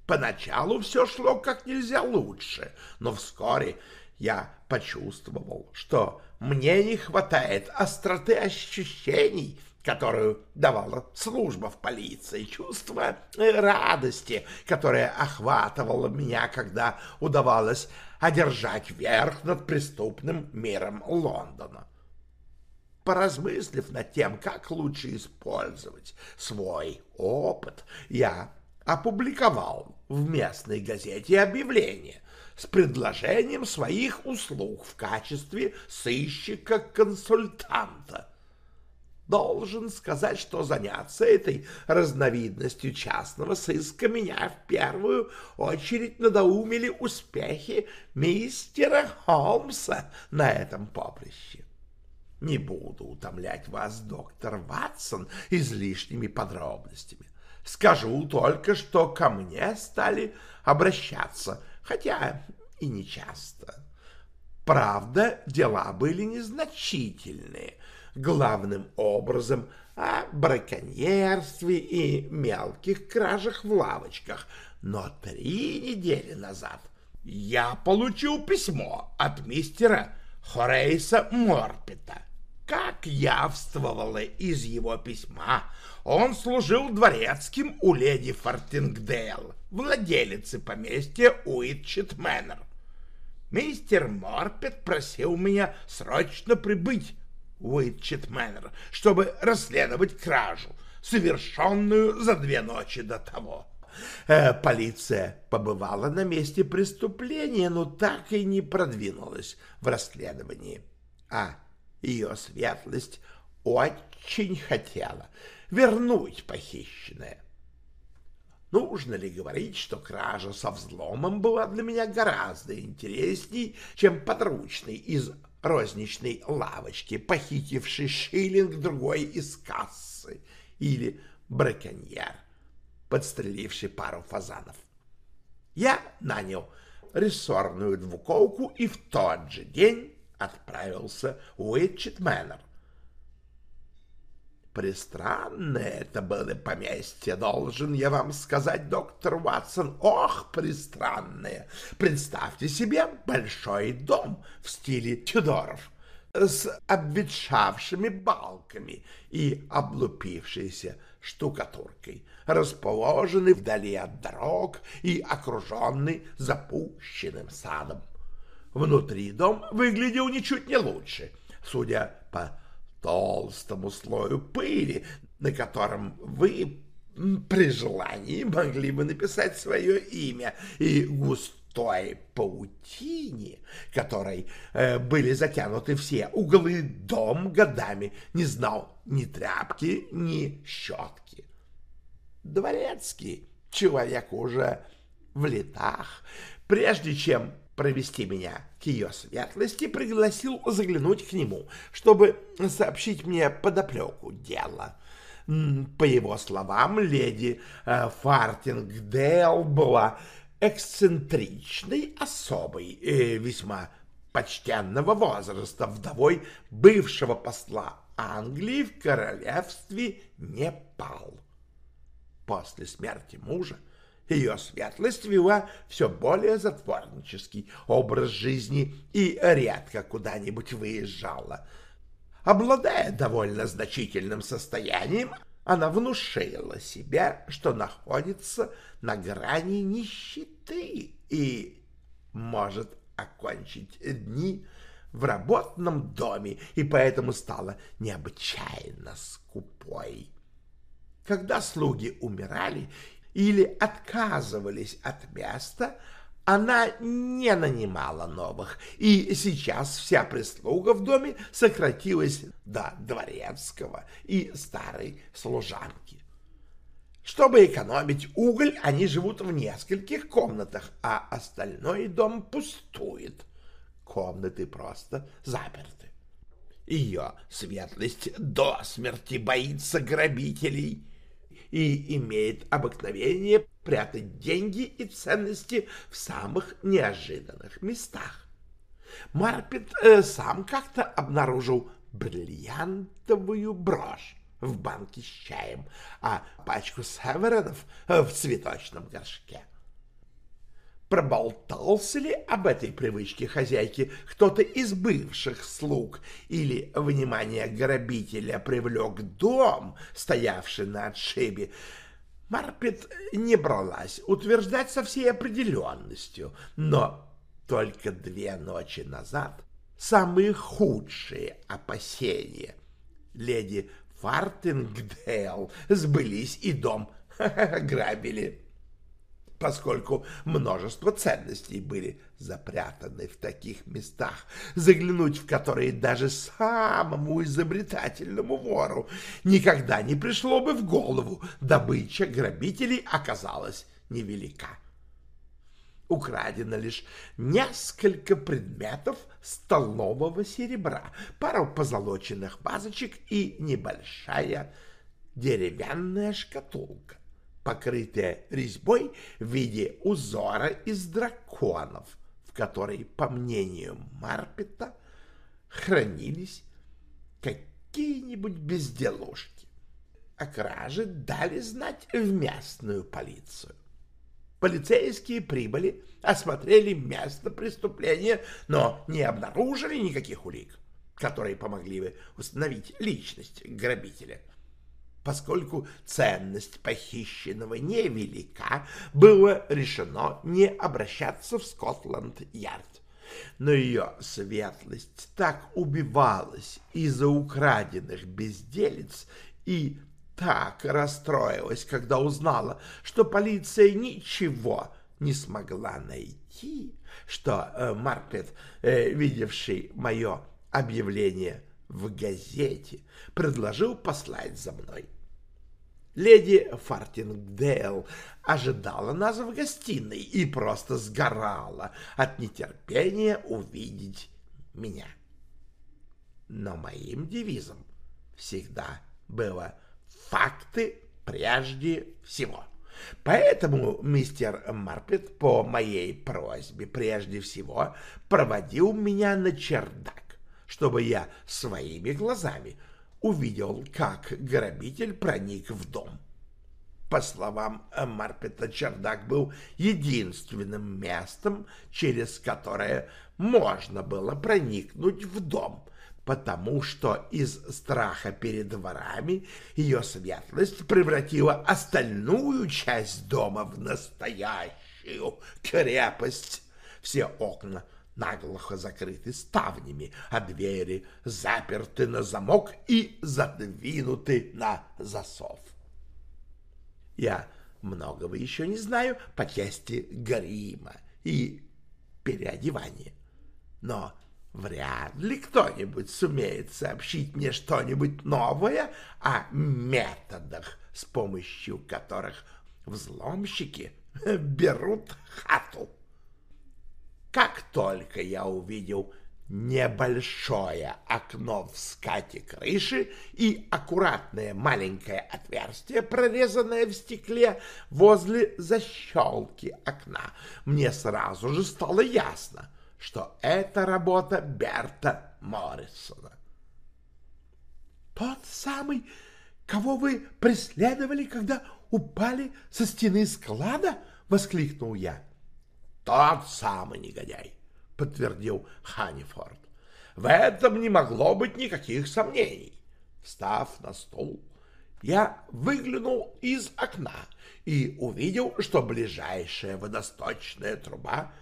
Поначалу все шло как нельзя лучше, но вскоре я почувствовал, что мне не хватает остроты ощущений которую давала служба в полиции, чувство радости, которое охватывало меня, когда удавалось одержать верх над преступным миром Лондона. Поразмыслив над тем, как лучше использовать свой опыт, я опубликовал в местной газете объявление, с предложением своих услуг в качестве сыщика-консультанта. Должен сказать, что заняться этой разновидностью частного сыска меня в первую очередь надоумили успехи мистера Холмса на этом поприще. Не буду утомлять вас, доктор Ватсон, излишними подробностями. Скажу только, что ко мне стали обращаться, хотя и не часто. Правда, дела были незначительные, главным образом о браконьерстве и мелких кражах в лавочках, но три недели назад я получил письмо от мистера Хорейса Морпета. Как явствовало из его письма, он служил дворецким у леди Фортингдейл, владелицы поместья Уитчет Мэннер. Мистер Морпет просил меня срочно прибыть Уитчет Мэннер, чтобы расследовать кражу, совершенную за две ночи до того. Э, полиция побывала на месте преступления, но так и не продвинулась в расследовании. А ее светлость очень хотела вернуть похищенное. Нужно ли говорить, что кража со взломом была для меня гораздо интересней, чем подручный из розничной лавочки, похитивший шиллинг другой из кассы, или браконьер, подстреливший пару фазанов. Я нанял рессорную двуколку и в тот же день отправился в Уитчет Мэннер. Пристранное это было поместье, должен я вам сказать, доктор Ватсон. Ох, пристранное! Представьте себе большой дом в стиле Тюдоров с обветшавшими балками и облупившейся штукатуркой, расположенный вдали от дорог и окруженный запущенным садом. Внутри дом выглядел ничуть не лучше, судя по толстому слою пыли, на котором вы при желании могли бы написать свое имя, и густой паутине, которой э, были затянуты все углы дом годами, не знал ни тряпки, ни щетки. Дворецкий человек уже в летах, прежде чем провести меня к ее светлости, пригласил заглянуть к нему, чтобы сообщить мне подоплеку дела. По его словам, леди э, Фартингдейл была эксцентричной особой, э, весьма почтенного возраста, вдовой бывшего посла Англии в королевстве Непал. После смерти мужа ее светлость вела все более затворнический образ жизни и редко куда-нибудь выезжала. Обладая довольно значительным состоянием, она внушила себе, что находится на грани нищеты и может окончить дни в работном доме, и поэтому стала необычайно скупой. Когда слуги умирали, или отказывались от места, она не нанимала новых, и сейчас вся прислуга в доме сократилась до дворецкого и старой служанки. Чтобы экономить уголь, они живут в нескольких комнатах, а остальной дом пустует. Комнаты просто заперты. Ее светлость до смерти боится грабителей — и имеет обыкновение прятать деньги и ценности в самых неожиданных местах. Марпет э, сам как-то обнаружил бриллиантовую брошь в банке с чаем, а пачку северенов в цветочном горшке проболтался ли об этой привычке хозяйки кто-то из бывших слуг, или внимание грабителя привлек дом, стоявший на отшибе, Марпет не бралась утверждать со всей определенностью, но только две ночи назад самые худшие опасения леди Фартингдейл сбылись и дом грабили. Поскольку множество ценностей были запрятаны в таких местах, заглянуть в которые даже самому изобретательному вору никогда не пришло бы в голову, добыча грабителей оказалась невелика. Украдено лишь несколько предметов столового серебра, пару позолоченных вазочек и небольшая деревянная шкатулка покрытая резьбой в виде узора из драконов, в которой, по мнению Марпета, хранились какие-нибудь безделушки. О краже дали знать в местную полицию. Полицейские прибыли, осмотрели место преступления, но не обнаружили никаких улик, которые помогли бы установить личность грабителя – Поскольку ценность похищенного невелика, было решено не обращаться в Скотланд-Ярд. Но ее светлость так убивалась из-за украденных безделец и так расстроилась, когда узнала, что полиция ничего не смогла найти, что э, Марпет, э, видевший мое объявление в газете, предложил послать за мной. Леди Фартингдейл ожидала нас в гостиной и просто сгорала от нетерпения увидеть меня. Но моим девизом всегда было «факты прежде всего». Поэтому мистер Марпет по моей просьбе прежде всего проводил меня на чердак, чтобы я своими глазами увидел, как грабитель проник в дом. По словам Марпета, чердак был единственным местом, через которое можно было проникнуть в дом, потому что из страха перед ворами ее светлость превратила остальную часть дома в настоящую крепость. Все окна наглухо закрыты ставнями, а двери заперты на замок и задвинуты на засов. Я многого еще не знаю по части грима и переодевания, но вряд ли кто-нибудь сумеет сообщить мне что-нибудь новое о методах, с помощью которых взломщики берут хату. Как только я увидел небольшое окно в скате крыши и аккуратное маленькое отверстие, прорезанное в стекле возле защелки окна, мне сразу же стало ясно, что это работа Берта Моррисона. «Тот самый, кого вы преследовали, когда упали со стены склада?» — воскликнул я. Тот самый негодяй, подтвердил Ханифорд. В этом не могло быть никаких сомнений. Встав на стул, я выглянул из окна и увидел, что ближайшая водосточная труба,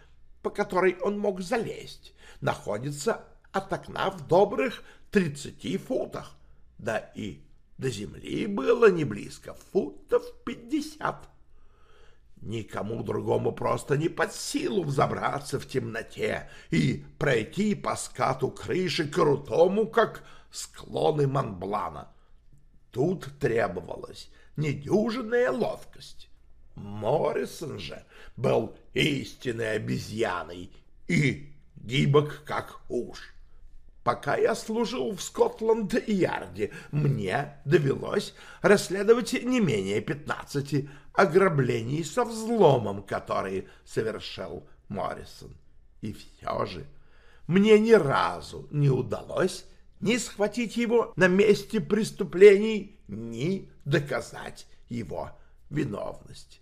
по которой он мог залезть, находится от окна в добрых тридцати футах, да и до земли было не близко, футов пятьдесят. Никому другому просто не под силу взобраться в темноте и пройти по скату крыши крутому, как склоны Монблана. Тут требовалась недюжинная ловкость. Моррисон же был истинной обезьяной и гибок, как уж. Пока я служил в Скотланд-Ярде, мне довелось расследовать не менее пятнадцати ограблений со взломом, которые совершил Моррисон. И все же мне ни разу не удалось ни схватить его на месте преступлений, ни доказать его виновность.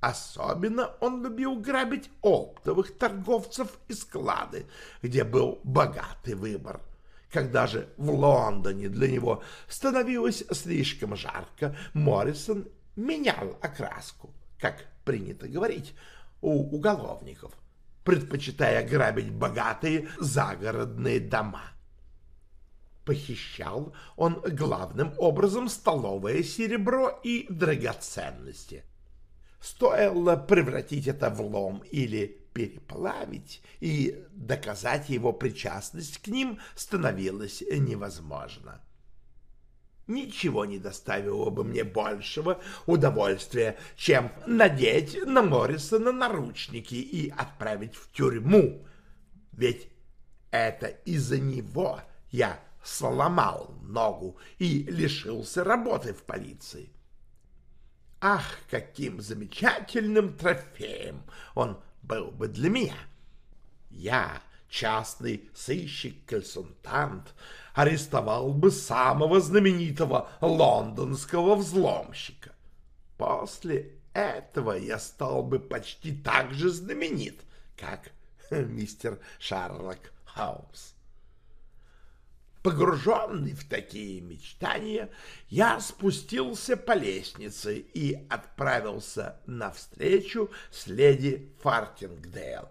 Особенно он любил грабить оптовых торговцев и склады, где был богатый выбор. Когда же в Лондоне для него становилось слишком жарко, Моррисон менял окраску, как принято говорить у уголовников, предпочитая грабить богатые загородные дома. Похищал он главным образом столовое серебро и драгоценности – Стоило превратить это в лом или переплавить, и доказать его причастность к ним становилось невозможно. Ничего не доставило бы мне большего удовольствия, чем надеть на Моррисона наручники и отправить в тюрьму, ведь это из-за него я сломал ногу и лишился работы в полиции. Ах, каким замечательным трофеем он был бы для меня! Я, частный сыщик-консультант, арестовал бы самого знаменитого лондонского взломщика. После этого я стал бы почти так же знаменит, как мистер Шарлок Холмс. Погруженный в такие мечтания, я спустился по лестнице и отправился навстречу с леди Фартингдейл.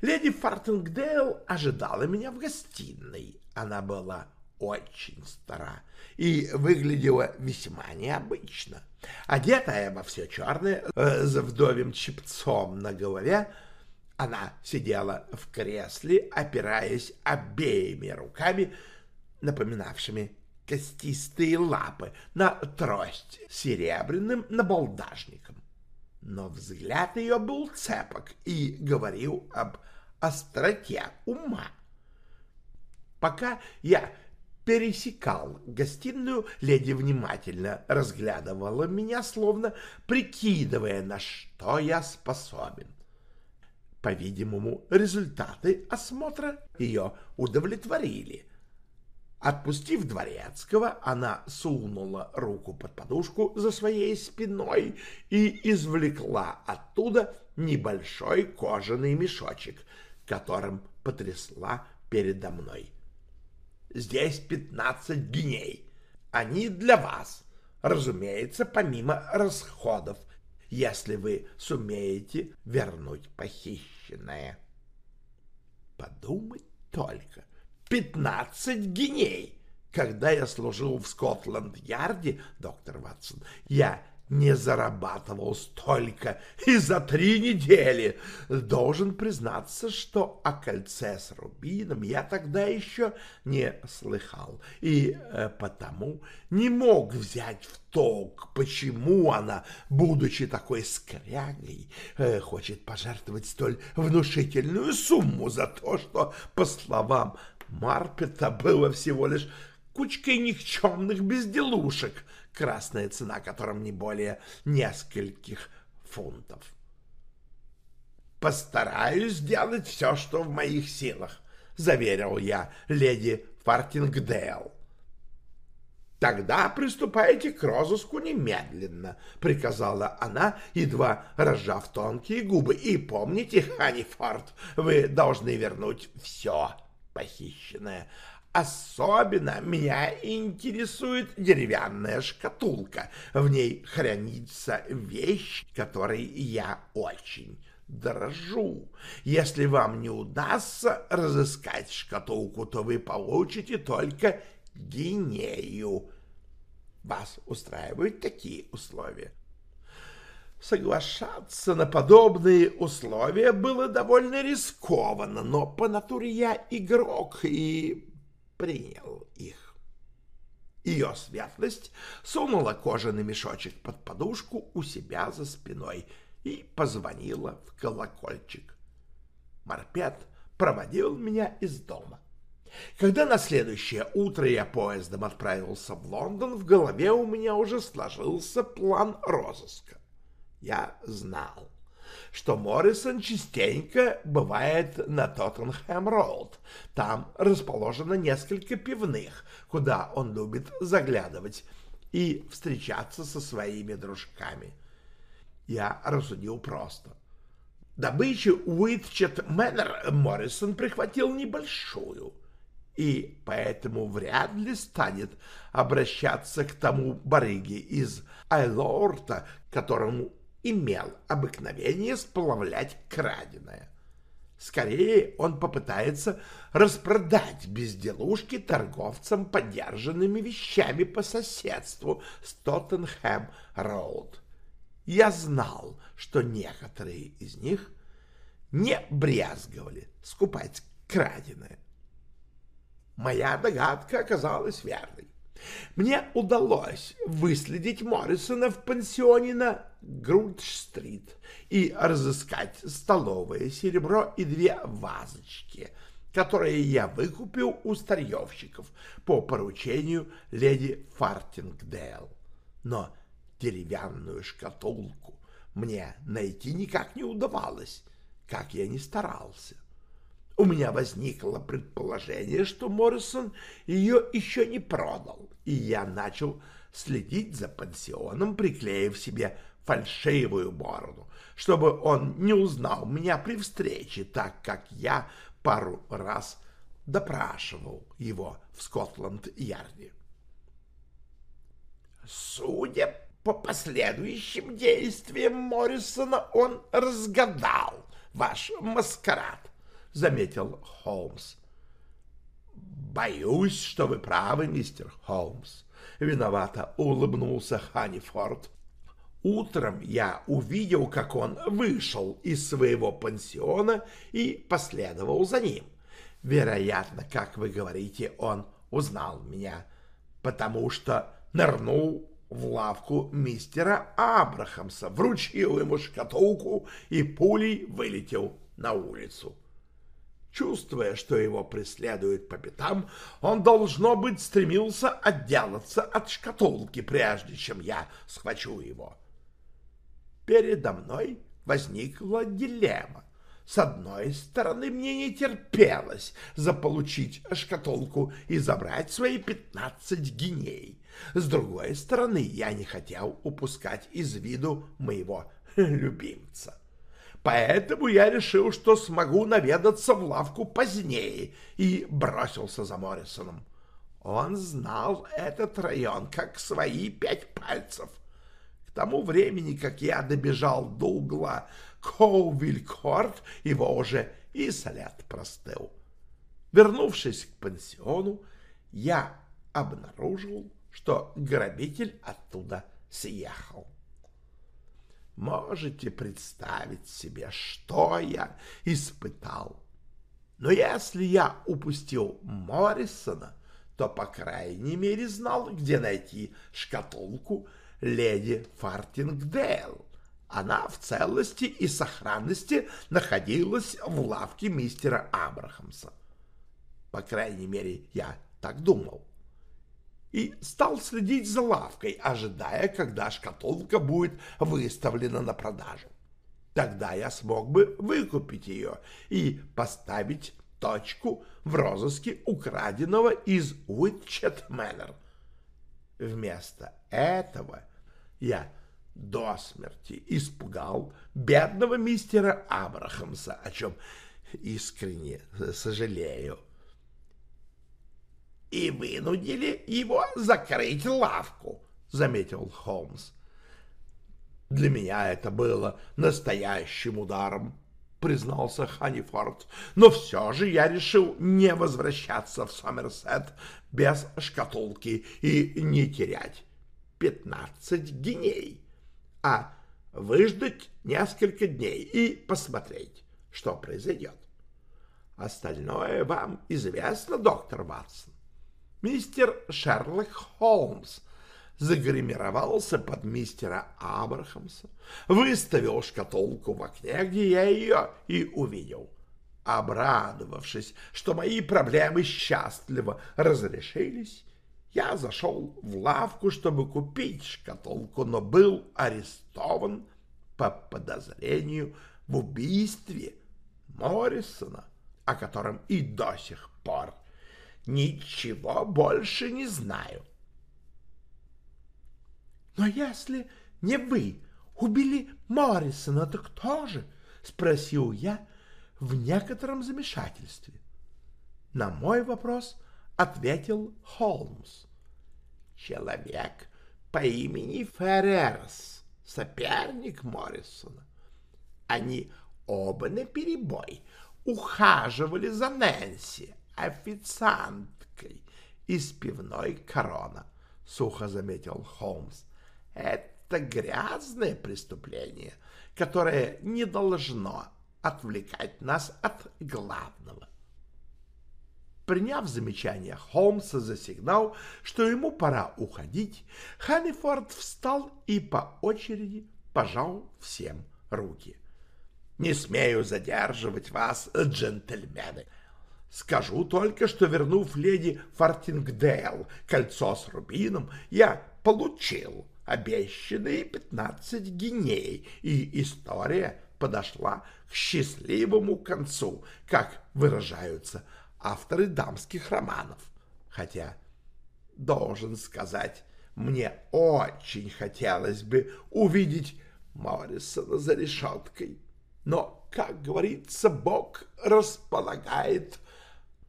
Леди Фартингдейл ожидала меня в гостиной. Она была очень стара и выглядела весьма необычно. Одетая во все черное, э, с вдовим чепцом на голове, она сидела в кресле, опираясь обеими руками напоминавшими костистые лапы, на трость серебряным набалдажником. Но взгляд ее был цепок и говорил об остроте ума. Пока я пересекал гостиную, леди внимательно разглядывала меня, словно прикидывая, на что я способен. По-видимому, результаты осмотра ее удовлетворили — Отпустив дворецкого, она сунула руку под подушку за своей спиной и извлекла оттуда небольшой кожаный мешочек, которым потрясла передо мной. «Здесь пятнадцать гиней. Они для вас, разумеется, помимо расходов, если вы сумеете вернуть похищенное». Подумать только — пятнадцать гиней. Когда я служил в Скотланд-Ярде, доктор Ватсон, я не зарабатывал столько и за три недели. Должен признаться, что о кольце с рубином я тогда еще не слыхал, и э, потому не мог взять в толк, почему она, будучи такой скрягой, э, хочет пожертвовать столь внушительную сумму за то, что, по словам Марпета было всего лишь кучкой никчемных безделушек, красная цена которым не более нескольких фунтов. «Постараюсь сделать все, что в моих силах», — заверил я леди Фартингдейл. «Тогда приступайте к розыску немедленно», — приказала она, едва разжав тонкие губы. «И помните, Ханифорд, вы должны вернуть все похищенное. Особенно меня интересует деревянная шкатулка. В ней хранится вещь, которой я очень дрожу. Если вам не удастся разыскать шкатулку, то вы получите только гинею. Вас устраивают такие условия? Соглашаться на подобные условия было довольно рискованно, но по натуре я игрок и принял их. Ее светлость сунула кожаный мешочек под подушку у себя за спиной и позвонила в колокольчик. Марпет проводил меня из дома. Когда на следующее утро я поездом отправился в Лондон, в голове у меня уже сложился план розыска я знал, что Моррисон частенько бывает на Тоттенхэм-Роуд. Там расположено несколько пивных, куда он любит заглядывать и встречаться со своими дружками. Я рассудил просто. Добычу Уитчет Мэннер Моррисон прихватил небольшую — и поэтому вряд ли станет обращаться к тому барыге из Айлорта, которому имел обыкновение сплавлять краденое. Скорее он попытается распродать безделушки торговцам подержанными вещами по соседству с Тоттенхэм-Роуд. я знал, что некоторые из них не брезговали скупать краденое. Моя догадка оказалась верной. Мне удалось выследить Моррисона в пансионе на Грудж-стрит и разыскать столовое серебро и две вазочки, которые я выкупил у старьевщиков по поручению леди Фартингдейл. Но деревянную шкатулку мне найти никак не удавалось, как я ни старался. У меня возникло предположение, что Моррисон ее еще не продал, и я начал следить за пансионом, приклеив себе фальшивую бороду, чтобы он не узнал меня при встрече, так как я пару раз допрашивал его в Скотланд-Ярде. Судя по последующим действиям Моррисона, он разгадал ваш маскарад, заметил Холмс. «Боюсь, что вы правы, мистер Холмс», — виновато улыбнулся Ханифорд. «Утром я увидел, как он вышел из своего пансиона и последовал за ним. Вероятно, как вы говорите, он узнал меня, потому что нырнул в лавку мистера Абрахамса, вручил ему шкатулку и пулей вылетел на улицу. Чувствуя, что его преследуют по пятам, он, должно быть, стремился отделаться от шкатулки, прежде чем я схвачу его. Передо мной возникла дилемма. С одной стороны, мне не терпелось заполучить шкатулку и забрать свои пятнадцать гиней. С другой стороны, я не хотел упускать из виду моего любимца. Поэтому я решил, что смогу наведаться в лавку позднее и бросился за Моррисоном. Он знал этот район как свои пять пальцев. К тому времени, как я добежал до угла Коувиль-Корт, его уже и след простыл. Вернувшись к пансиону, я обнаружил, что грабитель оттуда съехал. Можете представить себе, что я испытал. Но если я упустил Моррисона, то, по крайней мере, знал, где найти шкатулку леди Фартингдейл. Она в целости и сохранности находилась в лавке мистера Абрахамса. По крайней мере, я так думал и стал следить за лавкой, ожидая, когда шкатулка будет выставлена на продажу. Тогда я смог бы выкупить ее и поставить точку в розыске украденного из Уитчет Мэннер. Вместо этого я до смерти испугал бедного мистера Абрахамса, о чем искренне сожалею и вынудили его закрыть лавку, — заметил Холмс. Для меня это было настоящим ударом, — признался Ханифорд, — но все же я решил не возвращаться в Сомерсет без шкатулки и не терять пятнадцать геней, а выждать несколько дней и посмотреть, что произойдет. Остальное вам известно, доктор Ватсон мистер Шерлок Холмс загримировался под мистера Абрахамса, выставил шкатулку в окне, где я ее и увидел. Обрадовавшись, что мои проблемы счастливо разрешились, я зашел в лавку, чтобы купить шкатулку, но был арестован по подозрению в убийстве Моррисона, о котором и до сих пор Ничего больше не знаю. Но если не вы убили Моррисона, то кто же? Спросил я в некотором замешательстве. На мой вопрос ответил Холмс. Человек по имени Феррерс, соперник Моррисона. Они оба наперебой ухаживали за Нэнси, официанткой из пивной корона, — сухо заметил Холмс. Это грязное преступление, которое не должно отвлекать нас от главного. Приняв замечание Холмса за сигнал, что ему пора уходить, Ханнифорд встал и по очереди пожал всем руки. «Не смею задерживать вас, джентльмены. Скажу только, что, вернув леди Фортингдейл кольцо с рубином, я получил обещанные пятнадцать гиней, и история подошла к счастливому концу, как выражаются авторы дамских романов. Хотя, должен сказать, мне очень хотелось бы увидеть Моррисона за решеткой. Но, как говорится, Бог располагает,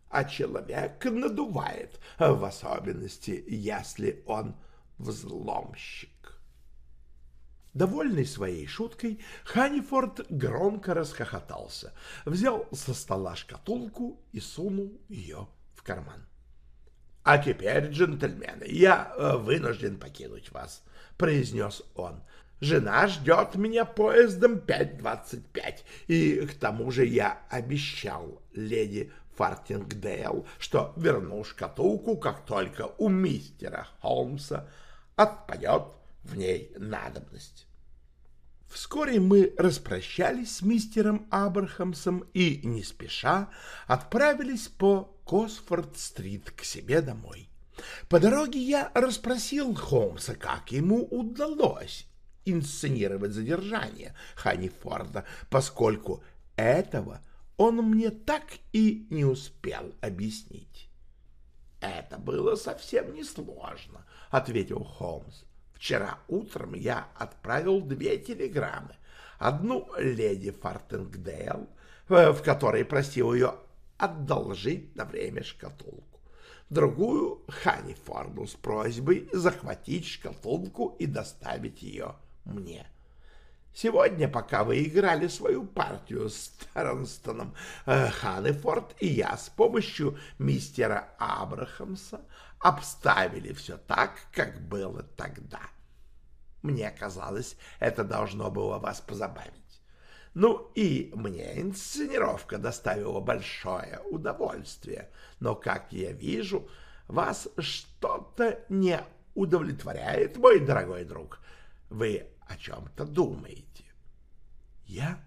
а человек надувает, в особенности, если он взломщик. Довольный своей шуткой, Ханифорд громко расхохотался, взял со стола шкатулку и сунул ее в карман. — А теперь, джентльмены, я э, вынужден покинуть вас, — произнес он. — Жена ждет меня поездом 5.25, и к тому же я обещал леди Фартингдейл, что верну шкатулку, как только у мистера Холмса отпадет в ней надобность. Вскоре мы распрощались с мистером Абрахамсом и, не спеша, отправились по Косфорд-стрит к себе домой. По дороге я расспросил Холмса, как ему удалось инсценировать задержание Ханни Форда, поскольку этого он мне так и не успел объяснить. — Это было совсем несложно, — ответил Холмс. Вчера утром я отправил две телеграммы. Одну леди Фартингдейл, э, в которой просил ее одолжить на время шкатулку. Другую Ханни Форду с просьбой захватить шкатулку и доставить ее мне. Сегодня, пока вы играли свою партию с Тернстоном, э, Ханнефорд и я с помощью мистера Абрахамса обставили все так, как было тогда. Мне казалось, это должно было вас позабавить. Ну и мне инсценировка доставила большое удовольствие, но, как я вижу, вас что-то не удовлетворяет, мой дорогой друг. Вы о чем-то думаете. Я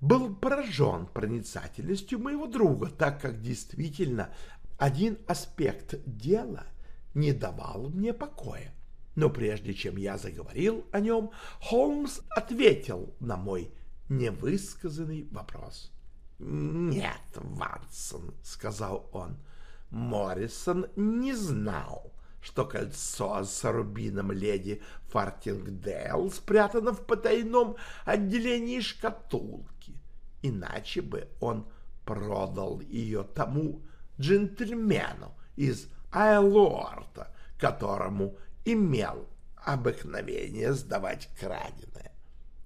был поражен проницательностью моего друга, так как действительно один аспект дела не давал мне покоя. Но прежде чем я заговорил о нем, Холмс ответил на мой невысказанный вопрос. «Нет, Ватсон», — сказал он, — «Моррисон не знал, что кольцо с рубином леди Фартингдейл спрятано в потайном отделении шкатулки, иначе бы он продал ее тому джентльмену из Айлорта, которому имел обыкновение сдавать краденое.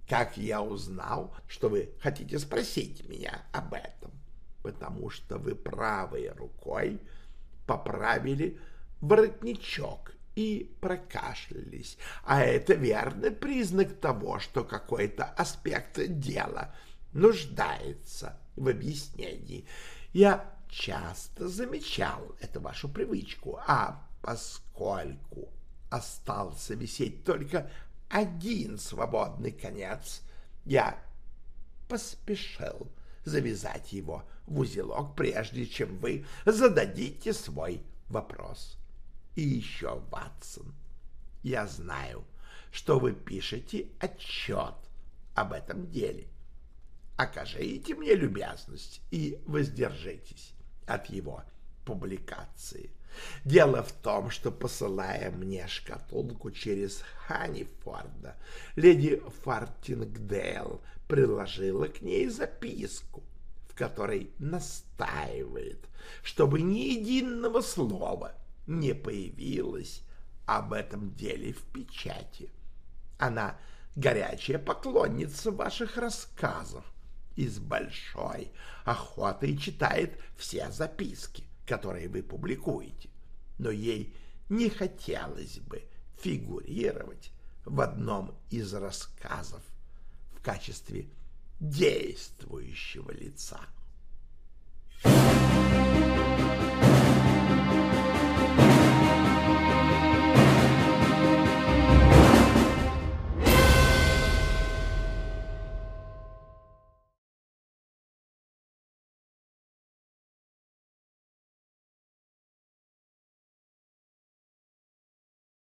Как я узнал, что вы хотите спросить меня об этом? Потому что вы правой рукой поправили воротничок и прокашлялись, а это верный признак того, что какой-то аспект дела нуждается в объяснении. Я часто замечал эту вашу привычку, а поскольку остался висеть только один свободный конец, я поспешил завязать его в узелок, прежде чем вы зададите свой вопрос. И еще, Ватсон, я знаю, что вы пишете отчет об этом деле. Окажите мне любезность и воздержитесь от его публикации. Дело в том, что, посылая мне шкатулку через Ханифорда, леди Фартингдейл приложила к ней записку, в которой настаивает, чтобы ни единого слова не появилось об этом деле в печати. Она горячая поклонница ваших рассказов и с большой охотой читает все записки которые вы публикуете, но ей не хотелось бы фигурировать в одном из рассказов в качестве действующего лица. Thank you.